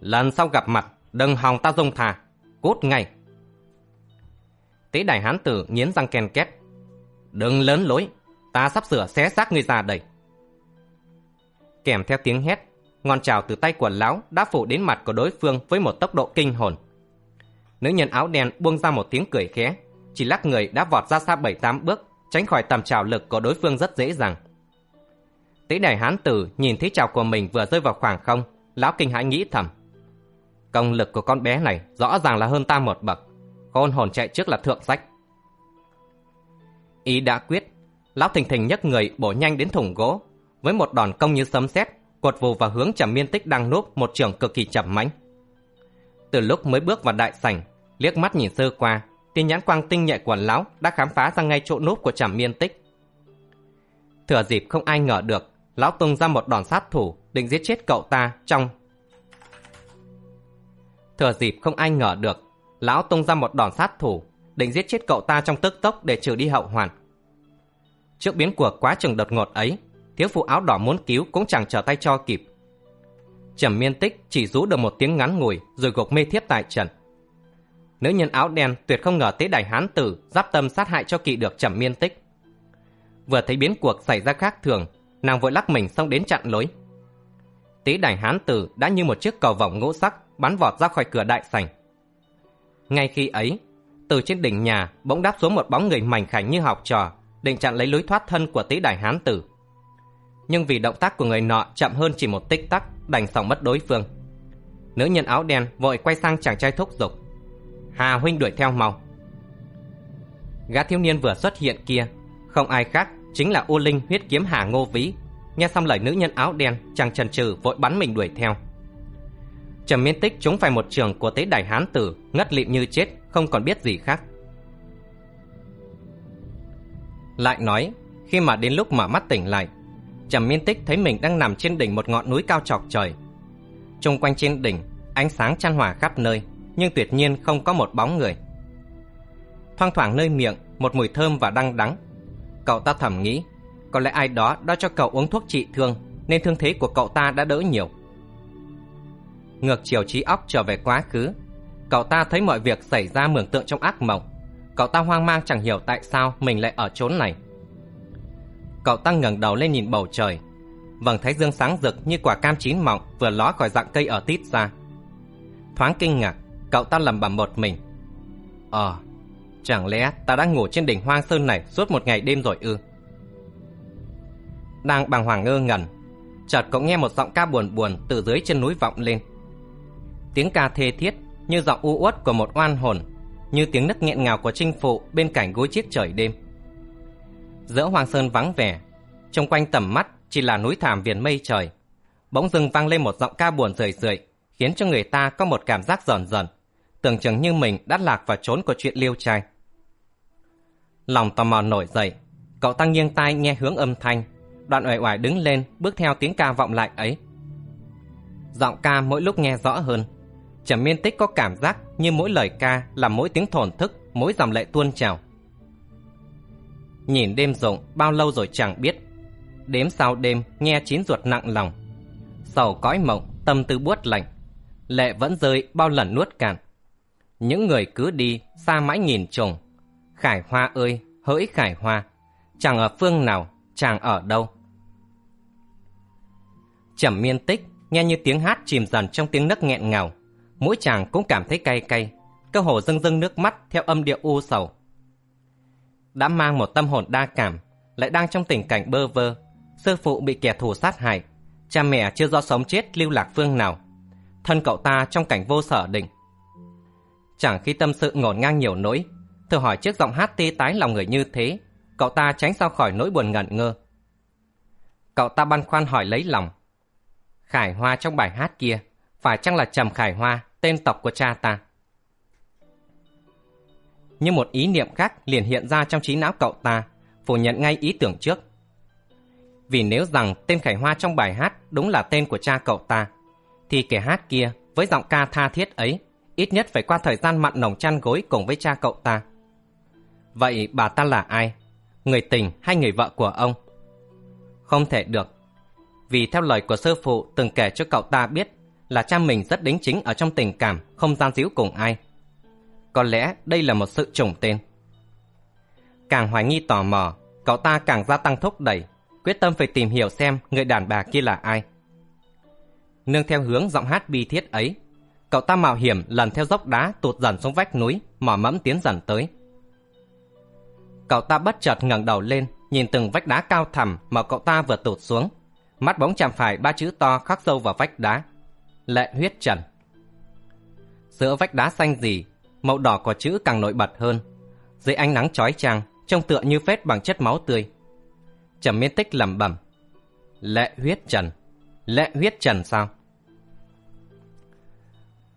Lần sau gặp mặt, đừng hòng ta dung thà, cút ngay. Tế đại hán tử nghiến răng ken két. Đừng lớn lối, ta sắp sửa xé xác người già đầy kèm theo tiếng hét. Ngọn trào từ tay của lão đã phủ đến mặt của đối phương với một tốc độ kinh hồn. Nữ nhân áo đen buông ra một tiếng cười khẽ, chỉ lắc người đã vọt ra xa bảy tám bước, tránh khỏi tầm trào lực của đối phương rất dễ dàng. Tế đài hán tử nhìn thấy trào của mình vừa rơi vào khoảng không, lão kinh hãi nghĩ thầm. Công lực của con bé này rõ ràng là hơn ta một bậc, khôn hồn chạy trước là thượng sách. Ý đã quyết, lão thình thình nhấc người bổ nhanh đến thùng gỗ với một đòn công như sấm sét, quật vù vào hướng Trầm Miên Tích đang núp một trường cực kỳ chậm mãnh. Từ lúc mới bước vào đại sảnh, liếc mắt nhìn sơ qua, tin nhãn quang tinh nhạy của lão đã khám phá ra ngay chỗ núp của Trầm Miên Tích. Thừa dịp không ai ngờ được, lão tung ra một đòn sát thủ định giết chết cậu ta trong Thừa dịp không ai ngờ được, lão tung ra một đòn sát thủ định giết chết cậu ta trong tức tốc để trừ đi hậu hoàn. Trước biến cuộc quá trường đột ngột ấy, thiếu phụ áo đỏ muốn cứu cũng chẳng trở tay cho kịp. Trầm miên tích chỉ rú được một tiếng ngắn ngủi rồi gục mê thiếp tại trận. Nữ nhân áo đen tuyệt không ngờ tế đài hán tử giáp tâm sát hại cho kỵ được trầm miên tích. Vừa thấy biến cuộc xảy ra khác thường, nàng vội lắc mình xông đến chặn lối. Tế đài hán tử đã như một chiếc cầu vòng ngũ sắc bắn vọt ra khỏi cửa đại sảnh. Ngay khi ấy, từ trên đỉnh nhà bỗng đáp xuống một bóng người mảnh khảnh như học trò, định chặn lấy lối thoát thân của tế đài hán tử. Nhưng vì động tác của người nọ chậm hơn chỉ một tích tắc, đành sòng mất đối phương. Nữ nhân áo đen vội quay sang chàng trai thúc giục. Hà huynh đuổi theo mau. Gã thiếu niên vừa xuất hiện kia, không ai khác chính là U Linh huyết kiếm Hà Ngô Vĩ. Nghe xong lời nữ nhân áo đen, chàng trần trừ vội bắn mình đuổi theo. Trầm Miên Tích trúng phải một trường của tế đài hán tử, ngất lịm như chết, không còn biết gì khác. Lại nói, khi mà đến lúc mở mắt tỉnh lại, Trầm Miên Tích thấy mình đang nằm trên đỉnh một ngọn núi cao chọc trời. Trung quanh trên đỉnh, ánh sáng chan hòa khắp nơi, nhưng tuyệt nhiên không có một bóng người. Thoang thoảng nơi miệng, một mùi thơm và đăng đắng. Cậu ta thầm nghĩ, có lẽ ai đó đã cho cậu uống thuốc trị thương, nên thương thế của cậu ta đã đỡ nhiều. Ngược chiều trí óc trở về quá khứ, cậu ta thấy mọi việc xảy ra mường tượng trong ác mộng. Cậu ta hoang mang chẳng hiểu tại sao mình lại ở chốn này. Cậu ta ngẩng đầu lên nhìn bầu trời. Vầng thái dương sáng rực như quả cam chín mọng vừa ló khỏi dạng cây ở tít ra. Thoáng kinh ngạc, cậu ta lẩm bẩm một mình. Ờ, chẳng lẽ ta đã ngủ trên đỉnh hoang sơn này suốt một ngày đêm rồi ư? Đang bàng hoàng ngơ ngẩn, chợt cậu nghe một giọng ca buồn buồn từ dưới chân núi vọng lên. Tiếng ca thê thiết như giọng u uất của một oan hồn, như tiếng nấc nghẹn ngào của trinh phụ bên cạnh gối chiếc trời đêm. Giữa hoang sơn vắng vẻ, trong quanh tầm mắt chỉ là núi thảm viền mây trời. Bỗng dưng vang lên một giọng ca buồn rười rượi, khiến cho người ta có một cảm giác giòn giòn, tưởng chừng như mình đã lạc vào trốn của chuyện liêu trai. Lòng tò mò nổi dậy, cậu tăng nghiêng tai nghe hướng âm thanh, đoạn uể oải đứng lên bước theo tiếng ca vọng lại ấy. Giọng ca mỗi lúc nghe rõ hơn, Trầm miên tích có cảm giác như mỗi lời ca là mỗi tiếng thổn thức, mỗi dòng lệ tuôn trào. Nhìn đêm rộng bao lâu rồi chẳng biết. Đếm sau đêm, nghe chín ruột nặng lòng. Sầu cõi mộng, tâm tư buốt lạnh. Lệ vẫn rơi bao lần nuốt cạn. Những người cứ đi, xa mãi nhìn trùng Khải hoa ơi, hỡi khải hoa Chẳng ở phương nào, chàng ở đâu? Trầm miên tích, nghe như tiếng hát chìm dần trong tiếng nấc nghẹn ngào. Mỗi chàng cũng cảm thấy cay cay. Cơ hồ dâng dâng nước mắt theo âm điệu u sầu đã mang một tâm hồn đa cảm, lại đang trong tình cảnh bơ vơ. Sư phụ bị kẻ thù sát hại, cha mẹ chưa rõ sống chết lưu lạc phương nào. Thân cậu ta trong cảnh vô sở định. Chẳng khi tâm sự ngổn ngang nhiều nỗi, thử hỏi chiếc giọng hát tê tái lòng người như thế, cậu ta tránh sao khỏi nỗi buồn ngẩn ngơ. Cậu ta băn khoăn hỏi lấy lòng. Khải Hoa trong bài hát kia, phải chăng là Trầm Khải Hoa, tên tộc của cha ta? Nhưng một ý niệm khác liền hiện ra trong trí não cậu ta, phủ nhận ngay ý tưởng trước. Vì nếu rằng tên Khải Hoa trong bài hát đúng là tên của cha cậu ta, thì kẻ hát kia với giọng ca tha thiết ấy ít nhất phải qua thời gian mặn nồng chăn gối cùng với cha cậu ta. Vậy bà ta là ai? Người tình hay người vợ của ông? Không thể được. Vì theo lời của sư phụ từng kể cho cậu ta biết là cha mình rất đính chính ở trong tình cảm, không gian díu cùng ai. Có lẽ đây là một sự trùng tên. Càng hoài nghi tò mò, cậu ta càng gia tăng thúc đẩy, quyết tâm phải tìm hiểu xem người đàn bà kia là ai. Nương theo hướng giọng hát bi thiết ấy, cậu ta mạo hiểm lần theo dốc đá tụt dần xuống vách núi, mò mẫm tiến dần tới. Cậu ta bất chợt ngẩng đầu lên, nhìn từng vách đá cao thẳm mà cậu ta vừa tụt xuống. Mắt bóng chạm phải ba chữ to khắc sâu vào vách đá. Lệ huyết trần. Giữa vách đá xanh gì màu đỏ của chữ càng nổi bật hơn. Dưới ánh nắng chói chang, trông tựa như phết bằng chất máu tươi. Trầm miên tích lẩm bẩm. Lệ huyết trần. Lệ huyết trần sao?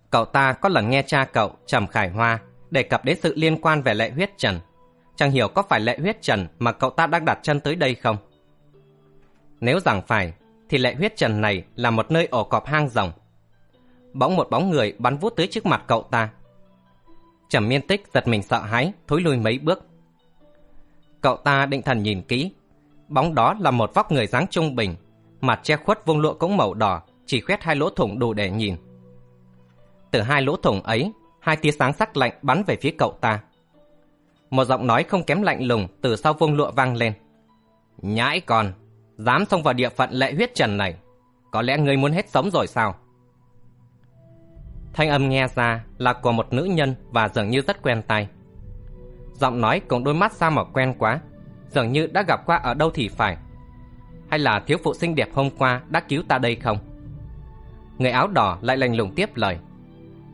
Cậu ta có lần nghe cha cậu, Trầm Khải Hoa, đề cập đến sự liên quan về lệ huyết trần. Chẳng hiểu có phải lệ huyết trần mà cậu ta đang đặt chân tới đây không? Nếu rằng phải, thì lệ huyết trần này là một nơi ổ cọp hang rồng. Bỗng một bóng người bắn vút tới trước mặt cậu ta. Trầm miên tích giật mình sợ hãi, thối lui mấy bước. Cậu ta định thần nhìn kỹ. Bóng đó là một vóc người dáng trung bình, mặt che khuất vuông lụa cũng màu đỏ, chỉ khoét hai lỗ thủng đủ để nhìn. Từ hai lỗ thủng ấy, hai tia sáng sắc lạnh bắn về phía cậu ta. Một giọng nói không kém lạnh lùng từ sau vuông lụa vang lên. Nhãi con, dám xông vào địa phận lệ huyết trần này, có lẽ ngươi muốn hết sống rồi sao? Thanh âm nghe ra là của một nữ nhân và dường như rất quen tai. Giọng nói cùng đôi mắt sao mà quen quá, dường như đã gặp qua ở đâu thì phải. Hay là thiếu phụ xinh đẹp hôm qua đã cứu ta đây không? Người áo đỏ lại lành lùng tiếp lời.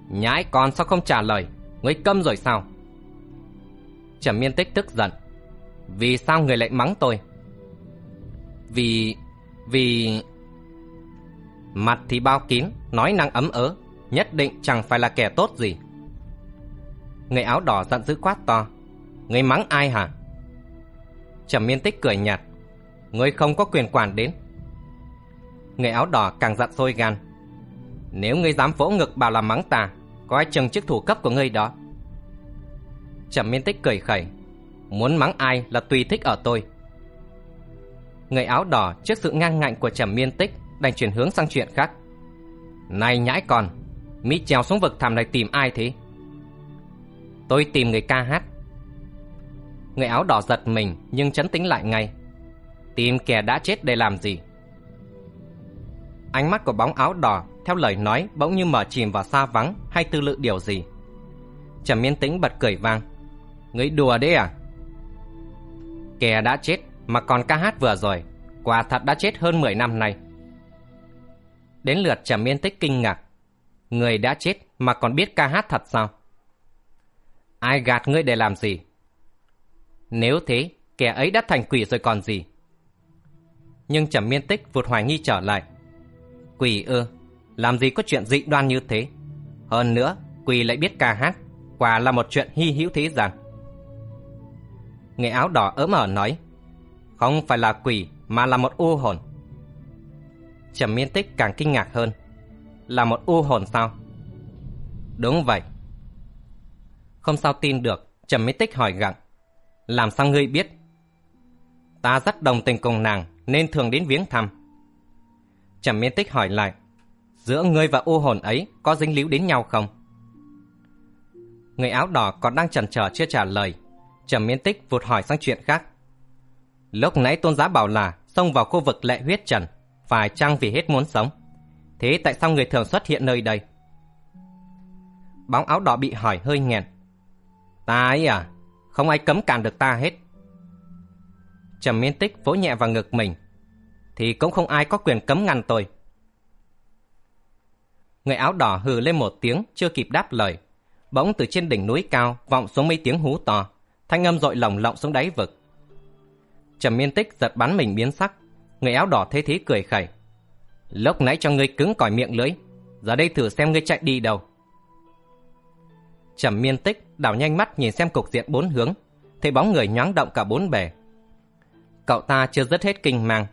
Nhãi con sao không trả lời, ngươi câm rồi sao? Trầm miên tích tức giận. Vì sao người lại mắng tôi? Vì... vì... Mặt thì bao kín, nói năng ấm ớ, nhất định chẳng phải là kẻ tốt gì. Người áo đỏ giận dữ quát to. Người mắng ai hả? Trầm miên tích cười nhạt. Người không có quyền quản đến. Người áo đỏ càng giận sôi gan. Nếu ngươi dám vỗ ngực bảo là mắng ta, coi chừng chức thủ cấp của ngươi đó. Trầm miên tích cười khẩy. Muốn mắng ai là tùy thích ở tôi. Người áo đỏ trước sự ngang ngạnh của Trầm miên tích đành chuyển hướng sang chuyện khác. Này nhãi con, Mỹ trèo xuống vực thẳm này tìm ai thế? Tôi tìm người ca hát. Người áo đỏ giật mình nhưng chấn tĩnh lại ngay. Tìm kẻ đã chết để làm gì? Ánh mắt của bóng áo đỏ theo lời nói bỗng như mở chìm vào xa vắng hay tư lự điều gì. Trầm miên tĩnh bật cười vang. Ngươi đùa đấy à? Kẻ đã chết mà còn ca hát vừa rồi, quả thật đã chết hơn 10 năm nay. Đến lượt Trầm miên tích kinh ngạc. Người đã chết mà còn biết ca hát thật sao? Ai gạt ngươi để làm gì? Nếu thế, kẻ ấy đã thành quỷ rồi còn gì? Nhưng Trầm miên tích vụt hoài nghi trở lại. Quỷ ư, làm gì có chuyện dị đoan như thế? Hơn nữa, quỷ lại biết ca hát, quả là một chuyện hy hữu thế gian. Người áo đỏ ớm ở nói, không phải là quỷ mà là một u hồn. Trầm miên tích càng kinh ngạc hơn. Là một u hồn sao? Đúng vậy. Không sao tin được, Trầm Mỹ tích hỏi gặng. Làm sao ngươi biết? Ta rất đồng tình cùng nàng nên thường đến viếng thăm. Trầm Mỹ tích hỏi lại. Giữa ngươi và u hồn ấy có dính líu đến nhau không? Người áo đỏ còn đang chần chờ chưa trả lời. Trầm miên tích vụt hỏi sang chuyện khác. Lúc nãy tôn giá bảo là xông vào khu vực lệ huyết trần, phải chăng vì hết muốn sống? Thế tại sao người thường xuất hiện nơi đây? Bóng áo đỏ bị hỏi hơi nghẹn. Ta ấy à, không ai cấm cản được ta hết. Trầm miên tích vỗ nhẹ vào ngực mình. Thì cũng không ai có quyền cấm ngăn tôi. Người áo đỏ hừ lên một tiếng chưa kịp đáp lời. Bỗng từ trên đỉnh núi cao vọng xuống mấy tiếng hú to. Thanh âm dội lồng lộng xuống đáy vực. Trầm miên tích giật bắn mình biến sắc. Người áo đỏ thế thế cười khẩy. Lúc nãy cho ngươi cứng cỏi miệng lưỡi. Giờ đây thử xem ngươi chạy đi đâu. Trầm miên tích đảo nhanh mắt nhìn xem cục diện bốn hướng. Thấy bóng người nhoáng động cả bốn bề. Cậu ta chưa dứt hết kinh mang.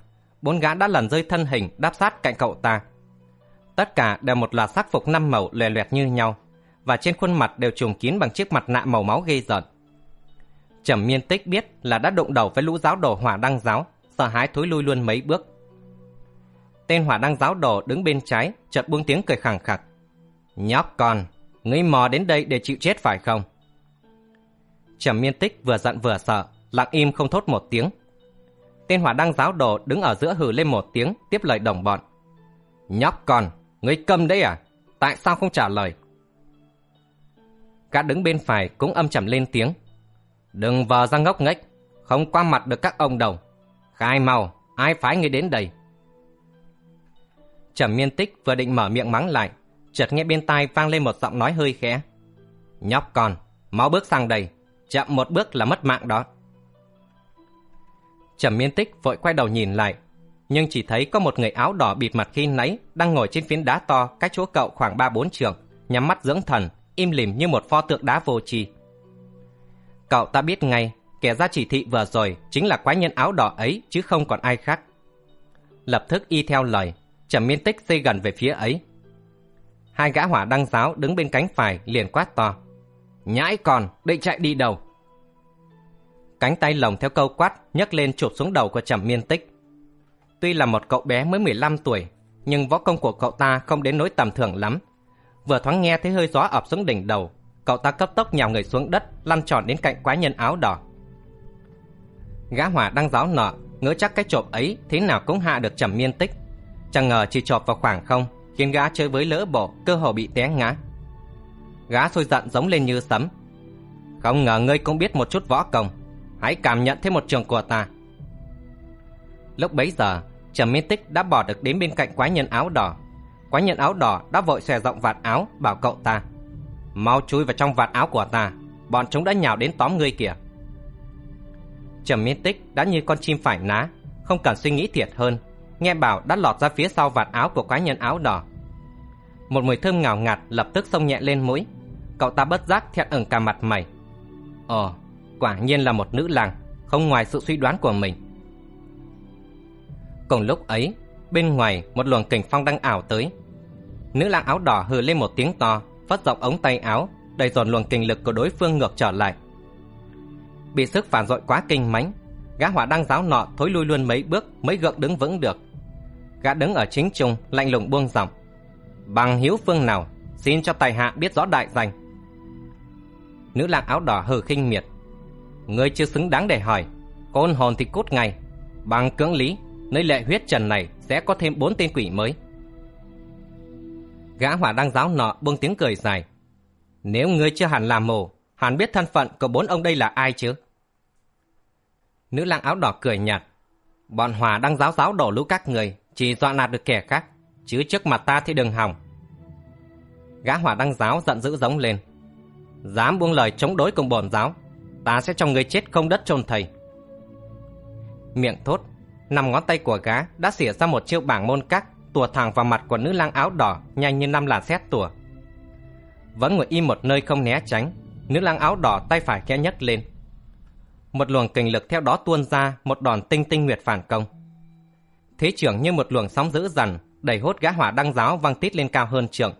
Bốn gã đã lần rơi thân hình đáp sát cạnh cậu ta. Tất cả đều một loạt sắc phục năm màu lè loẹt như nhau. Và trên khuôn mặt đều trùng kín bằng chiếc mặt nạ màu máu gây giận. Trầm miên tích biết là đã đụng đầu với lũ giáo đồ hỏa đăng giáo, sợ hãi thối lui luôn mấy bước. Tên hỏa đăng giáo đồ đứng bên trái, chợt buông tiếng cười khẳng khặc. Nhóc con, ngươi mò đến đây để chịu chết phải không? Trầm miên tích vừa giận vừa sợ, lặng im không thốt một tiếng. Tên hỏa đăng giáo đồ đứng ở giữa hừ lên một tiếng, tiếp lời đồng bọn. Nhóc con, ngươi câm đấy à? Tại sao không trả lời? Cả đứng bên phải cũng âm trầm lên tiếng. Đừng vờ ra ngốc nghếch, không qua mặt được các ông đầu. Khai mau, ai phái ngươi đến đây? Trầm miên tích vừa định mở miệng mắng lại, chợt nghe bên tai vang lên một giọng nói hơi khẽ. Nhóc con, mau bước sang đây, chậm một bước là mất mạng đó. Trầm miên tích vội quay đầu nhìn lại, nhưng chỉ thấy có một người áo đỏ bịt mặt khi nấy đang ngồi trên phiến đá to cách chỗ cậu khoảng ba bốn trường, nhắm mắt dưỡng thần, im lìm như một pho tượng đá vô tri. Cậu ta biết ngay, kẻ ra chỉ thị vừa rồi chính là quái nhân áo đỏ ấy chứ không còn ai khác. Lập tức y theo lời, Trầm Miên Tích xây gần về phía ấy. Hai gã hỏa đăng giáo đứng bên cánh phải liền quát to. Nhãi còn, định chạy đi đâu? Cánh tay lồng theo câu quát nhấc lên chụp xuống đầu của Trầm Miên Tích. Tuy là một cậu bé mới 15 tuổi, nhưng võ công của cậu ta không đến nỗi tầm thường lắm. Vừa thoáng nghe thấy hơi gió ập xuống đỉnh đầu, cậu ta cấp tốc nhào người xuống đất, lăn tròn đến cạnh quái nhân áo đỏ. Gã hỏa đăng giáo nọ, ngỡ chắc cái chộp ấy thế nào cũng hạ được trầm miên tích. Chẳng ngờ chỉ chộp vào khoảng không, khiến gã chơi với lỡ bộ, cơ hồ bị té ngã. Gã sôi giận giống lên như sấm. Không ngờ ngươi cũng biết một chút võ công, hãy cảm nhận thêm một trường của ta. Lúc bấy giờ, Trầm Miên Tích đã bỏ được đến bên cạnh quái nhân áo đỏ. Quái nhân áo đỏ đã vội xòe rộng vạt áo bảo cậu ta. Mau chui vào trong vạt áo của ta, bọn chúng đã nhào đến tóm ngươi kìa. Trầm Miên Tích đã như con chim phải ná, không cần suy nghĩ thiệt hơn, nghe bảo đã lọt ra phía sau vạt áo của quái nhân áo đỏ. Một mùi thơm ngào ngạt lập tức xông nhẹ lên mũi, cậu ta bất giác thẹn ửng cả mặt mày. Ồ, quả nhiên là một nữ lang, không ngoài sự suy đoán của mình. Cùng lúc ấy, bên ngoài một luồng kình phong đang ảo tới. Nữ lang áo đỏ hừ lên một tiếng to, phất rộng ống tay áo, đẩy dồn luồng kình lực của đối phương ngược trở lại. Bị sức phản dội quá kinh mãnh, gã hỏa đăng giáo nọ thối lui luôn mấy bước mới gượng đứng vững được. Gã đứng ở chính trung, lạnh lùng buông giọng. Bằng hiếu phương nào, xin cho tài hạ biết rõ đại danh. Nữ lang áo đỏ hừ khinh miệt. Ngươi chưa xứng đáng để hỏi, côn hồn thì cút ngay. Bằng cưỡng lý, nơi lệ huyết trần này sẽ có thêm bốn tên quỷ mới. Gã hỏa đăng giáo nọ buông tiếng cười dài. Nếu ngươi chưa hẳn làm mồ, hẳn biết thân phận của bốn ông đây là ai chứ? Nữ lang áo đỏ cười nhạt. Bọn hòa đang giáo giáo đổ lũ các người, chỉ dọa nạt được kẻ khác, chứ trước mặt ta thì đừng hòng. Gã hỏa đăng giáo giận dữ giống lên. Dám buông lời chống đối cùng bổn giáo, ta sẽ cho người chết không đất chôn thầy. Miệng thốt, năm ngón tay của gã đã xỉa ra một chiêu bảng môn cắt tùa thẳng vào mặt của nữ lang áo đỏ nhanh như năm làn xét tùa. Vẫn ngồi im một nơi không né tránh, nữ lang áo đỏ tay phải khẽ nhấc lên. Một luồng kình lực theo đó tuôn ra một đòn tinh tinh nguyệt phản công. Thế trưởng như một luồng sóng dữ dằn, đẩy hốt gã hỏa đăng giáo văng tít lên cao hơn trượng.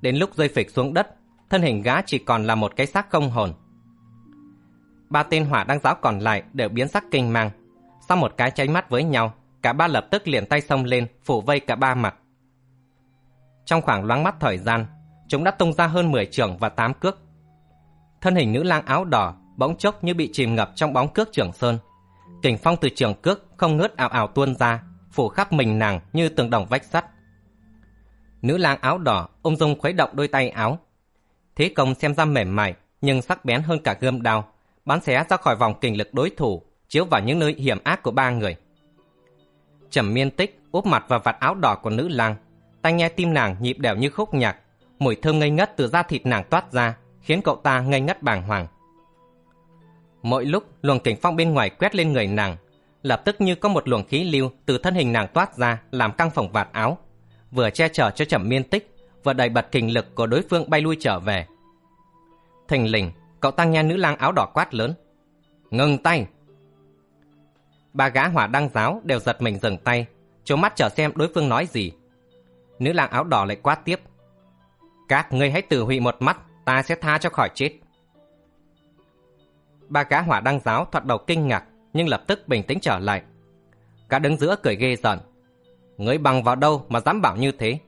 Đến lúc rơi phịch xuống đất, thân hình gã chỉ còn là một cái xác không hồn. Ba tên hỏa đăng giáo còn lại đều biến sắc kinh mang. Sau một cái cháy mắt với nhau, cả ba lập tức liền tay xông lên, phủ vây cả ba mặt. Trong khoảng loáng mắt thời gian, chúng đã tung ra hơn 10 trường và 8 cước. Thân hình nữ lang áo đỏ bỗng chốc như bị chìm ngập trong bóng cước trưởng sơn. Kình phong từ trường cước không ngớt ảo ảo tuôn ra, phủ khắp mình nàng như tường đồng vách sắt. Nữ lang áo đỏ ung dung khuấy động đôi tay áo. Thế công xem ra mềm mại, nhưng sắc bén hơn cả gươm đao, bắn xé ra khỏi vòng kình lực đối thủ, chiếu vào những nơi hiểm ác của ba người. Trầm miên tích úp mặt vào vạt áo đỏ của nữ lang, tai nghe tim nàng nhịp đều như khúc nhạc, mùi thơm ngây ngất từ da thịt nàng toát ra, khiến cậu ta ngây ngất bàng hoàng. Mỗi lúc luồng kình phong bên ngoài quét lên người nàng, lập tức như có một luồng khí lưu từ thân hình nàng toát ra làm căng phòng vạt áo, vừa che chở cho Trầm Miên Tích, vừa đẩy bật kình lực của đối phương bay lui trở về. Thình lình, cậu ta nghe nữ lang áo đỏ quát lớn: "Ngừng tay!" Ba gã hỏa đăng giáo đều giật mình dừng tay, trố mắt chờ xem đối phương nói gì. Nữ lang áo đỏ lại quát tiếp: "Các ngươi hãy tử hủy một mắt, ta sẽ tha cho khỏi chết." Ba gã hỏa đăng giáo thoạt đầu kinh ngạc, nhưng lập tức bình tĩnh trở lại. Gã đứng giữa cười ghê giận. Ngươi bằng vào đâu mà dám bảo như thế?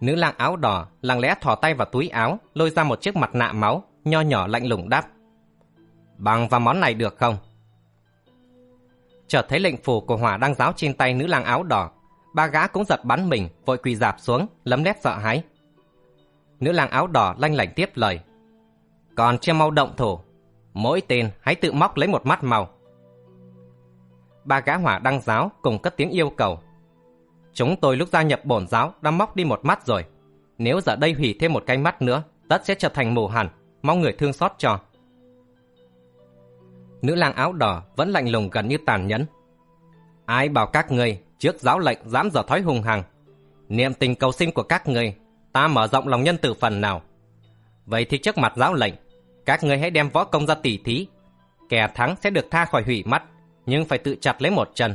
Nữ lang áo đỏ lặng lẽ thò tay vào túi áo, lôi ra một chiếc mặt nạ máu, nho nhỏ lạnh lùng đáp. Bằng vào món này được không? Chợt thấy lệnh phù của hỏa đang giáo trên tay nữ lang áo đỏ, ba gã cũng giật bắn mình, vội quỳ dạp xuống, lấm lét sợ hãi. Nữ lang áo đỏ lanh lảnh tiếp lời. Còn chưa mau động thủ, mỗi tên hãy tự móc lấy một mắt màu. Ba gã hỏa đăng giáo cùng cất tiếng yêu cầu. Chúng tôi lúc gia nhập bổn giáo đã móc đi một mắt rồi. Nếu giờ đây hủy thêm một cái mắt nữa, tất sẽ trở thành mù hẳn, mong người thương xót cho. Nữ lang áo đỏ vẫn lạnh lùng gần như tàn nhẫn. Ai bảo các người trước giáo lệnh dám dở thói hùng hằng. Niệm tình cầu xin của các người, ta mở rộng lòng nhân từ phần nào. Vậy thì trước mặt giáo lệnh, các người hãy đem võ công ra tỉ thí. Kẻ thắng sẽ được tha khỏi hủy mắt, nhưng phải tự chặt lấy một chân.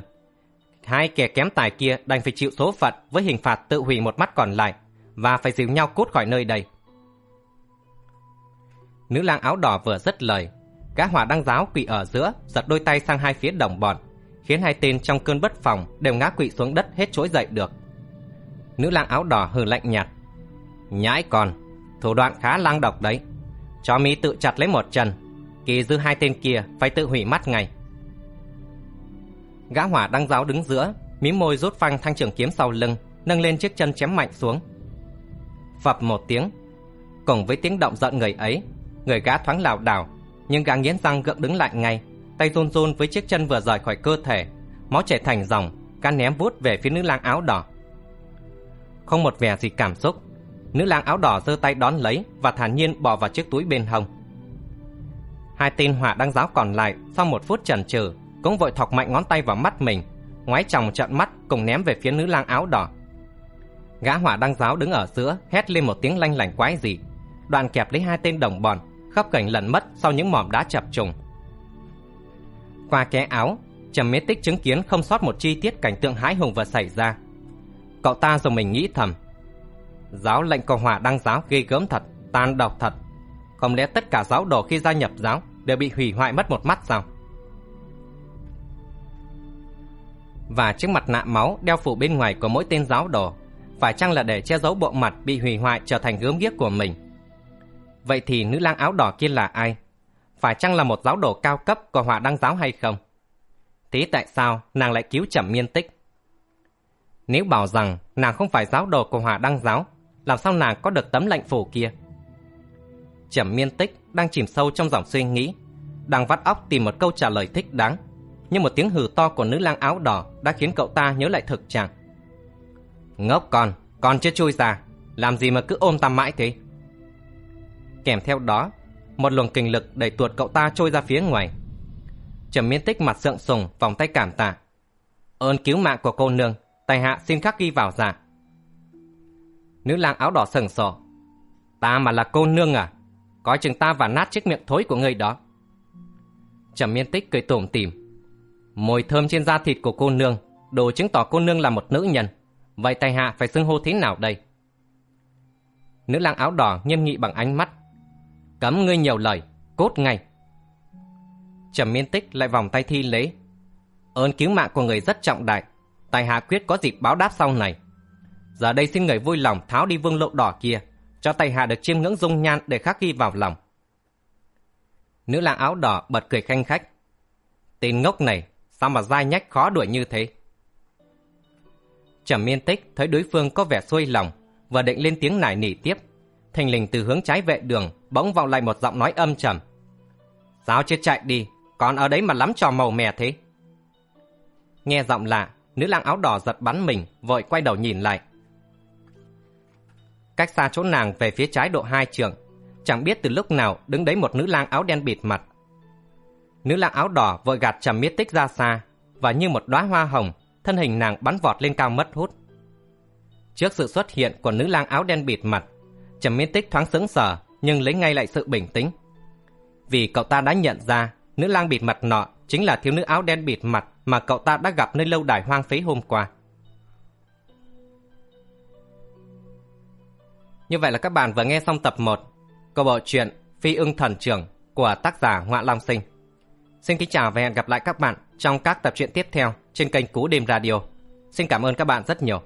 Hai kẻ kém tài kia đành phải chịu số phận với hình phạt tự hủy một mắt còn lại và phải dìu nhau cút khỏi nơi đây. Nữ lang áo đỏ vừa dứt lời, Gã hỏa đăng giáo quỳ ở giữa, giật đôi tay sang hai phía đồng bọn, khiến hai tên trong cơn bất phòng đều ngã quỵ xuống đất hết trỗi dậy được. Nữ lang áo đỏ hừ lạnh nhạt. Nhãi con, thủ đoạn khá lang độc đấy. Chó Mỹ tự chặt lấy một chân, kỳ dư hai tên kia phải tự hủy mắt ngay. Gã hỏa đăng giáo đứng giữa, mím môi rút phăng thanh trường kiếm sau lưng, nâng lên chiếc chân chém mạnh xuống. Phập một tiếng, cùng với tiếng động giận người ấy, người gã thoáng lảo đảo, nhưng gã nghiến răng gượng đứng lại ngay, tay run run với chiếc chân vừa rời khỏi cơ thể, máu chảy thành dòng, gã ném vút về phía nữ lang áo đỏ. Không một vẻ gì cảm xúc, nữ lang áo đỏ giơ tay đón lấy và thản nhiên bỏ vào chiếc túi bên hông. Hai tên hỏa đăng giáo còn lại sau một phút chần chừ cũng vội thọc mạnh ngón tay vào mắt mình, ngoái chòng trợn mắt cùng ném về phía nữ lang áo đỏ. Gã hỏa đăng giáo đứng ở giữa hét lên một tiếng lanh lảnh quái dị, đoạn kẹp lấy hai tên đồng bọn, khắp cảnh lẩn mất sau những mỏm đá chập trùng. Qua kẽ áo, Trầm Miết Tích chứng kiến không sót một chi tiết cảnh tượng hãi hùng vừa xảy ra. Cậu ta dùng mình nghĩ thầm, giáo lệnh của hỏa đăng giáo ghê gớm thật, tan độc thật. Không lẽ tất cả giáo đồ khi gia nhập giáo đều bị hủy hoại mất một mắt sao? Và chiếc mặt nạ máu đeo phủ bên ngoài của mỗi tên giáo đồ phải chăng là để che giấu bộ mặt bị hủy hoại trở thành gớm ghiếc của mình? Vậy thì nữ lang áo đỏ kia là ai? Phải chăng là một giáo đồ cao cấp của hỏa đăng giáo hay không? Thế tại sao nàng lại cứu trầm miên tích? Nếu bảo rằng nàng không phải giáo đồ của hỏa đăng giáo, làm sao nàng có được tấm lệnh phủ kia? Trầm miên tích đang chìm sâu trong dòng suy nghĩ, đang vắt óc tìm một câu trả lời thích đáng. Nhưng một tiếng hừ to của nữ lang áo đỏ đã khiến cậu ta nhớ lại thực trạng. Ngốc con, con chưa chui ra, làm gì mà cứ ôm ta mãi thế? Kèm theo đó, một luồng kình lực đẩy tuột cậu ta trôi ra phía ngoài. Trầm miên tích mặt sượng sùng, vòng tay cảm tạ. Ơn cứu mạng của cô nương, tài hạ xin khắc ghi vào dạ. Nữ lang áo đỏ sừng sổ. Ta mà là cô nương à? Coi chừng ta và nát chiếc miệng thối của người đó. Trầm miên tích cười tủm tỉm. Mùi thơm trên da thịt của cô nương, đồ chứng tỏ cô nương là một nữ nhân. Vậy tài hạ phải xưng hô thế nào đây? Nữ lang áo đỏ nghiêm nghị bằng ánh mắt. Cấm ngươi nhiều lời, cốt ngay. Trầm miên tích lại vòng tay thi lễ. Ơn cứu mạng của người rất trọng đại, tài hạ quyết có dịp báo đáp sau này. Giờ đây xin người vui lòng tháo đi vương lộ đỏ kia, cho tay hạ được chiêm ngưỡng dung nhan để khắc ghi vào lòng. Nữ lang áo đỏ bật cười khanh khách. Tên ngốc này, sao mà dai nhách khó đuổi như thế? Trầm miên tích thấy đối phương có vẻ xuôi lòng và định lên tiếng nải nỉ tiếp. Thành lình từ hướng trái vệ đường bỗng vọng lại một giọng nói âm trầm. Sao chưa chạy đi, còn ở đấy mà lắm trò màu mè thế? Nghe giọng lạ, nữ lang áo đỏ giật bắn mình, vội quay đầu nhìn lại. Cách xa chỗ nàng về phía trái độ hai trường, chẳng biết từ lúc nào đứng đấy một nữ lang áo đen bịt mặt. Nữ lang áo đỏ vội gạt trầm miết tích ra xa, và như một đóa hoa hồng, thân hình nàng bắn vọt lên cao mất hút. Trước sự xuất hiện của nữ lang áo đen bịt mặt, Trầm Miên Tích thoáng sững sờ nhưng lấy ngay lại sự bình tĩnh. Vì cậu ta đã nhận ra nữ lang bịt mặt nọ chính là thiếu nữ áo đen bịt mặt mà cậu ta đã gặp nơi lâu đài hoang phế hôm qua. Như vậy là các bạn vừa nghe xong tập 1 của bộ truyện Phi ưng thần trưởng của tác giả Ngoạ Long Sinh. Xin kính chào và hẹn gặp lại các bạn trong các tập truyện tiếp theo trên kênh Cú Đêm Radio. Xin cảm ơn các bạn rất nhiều.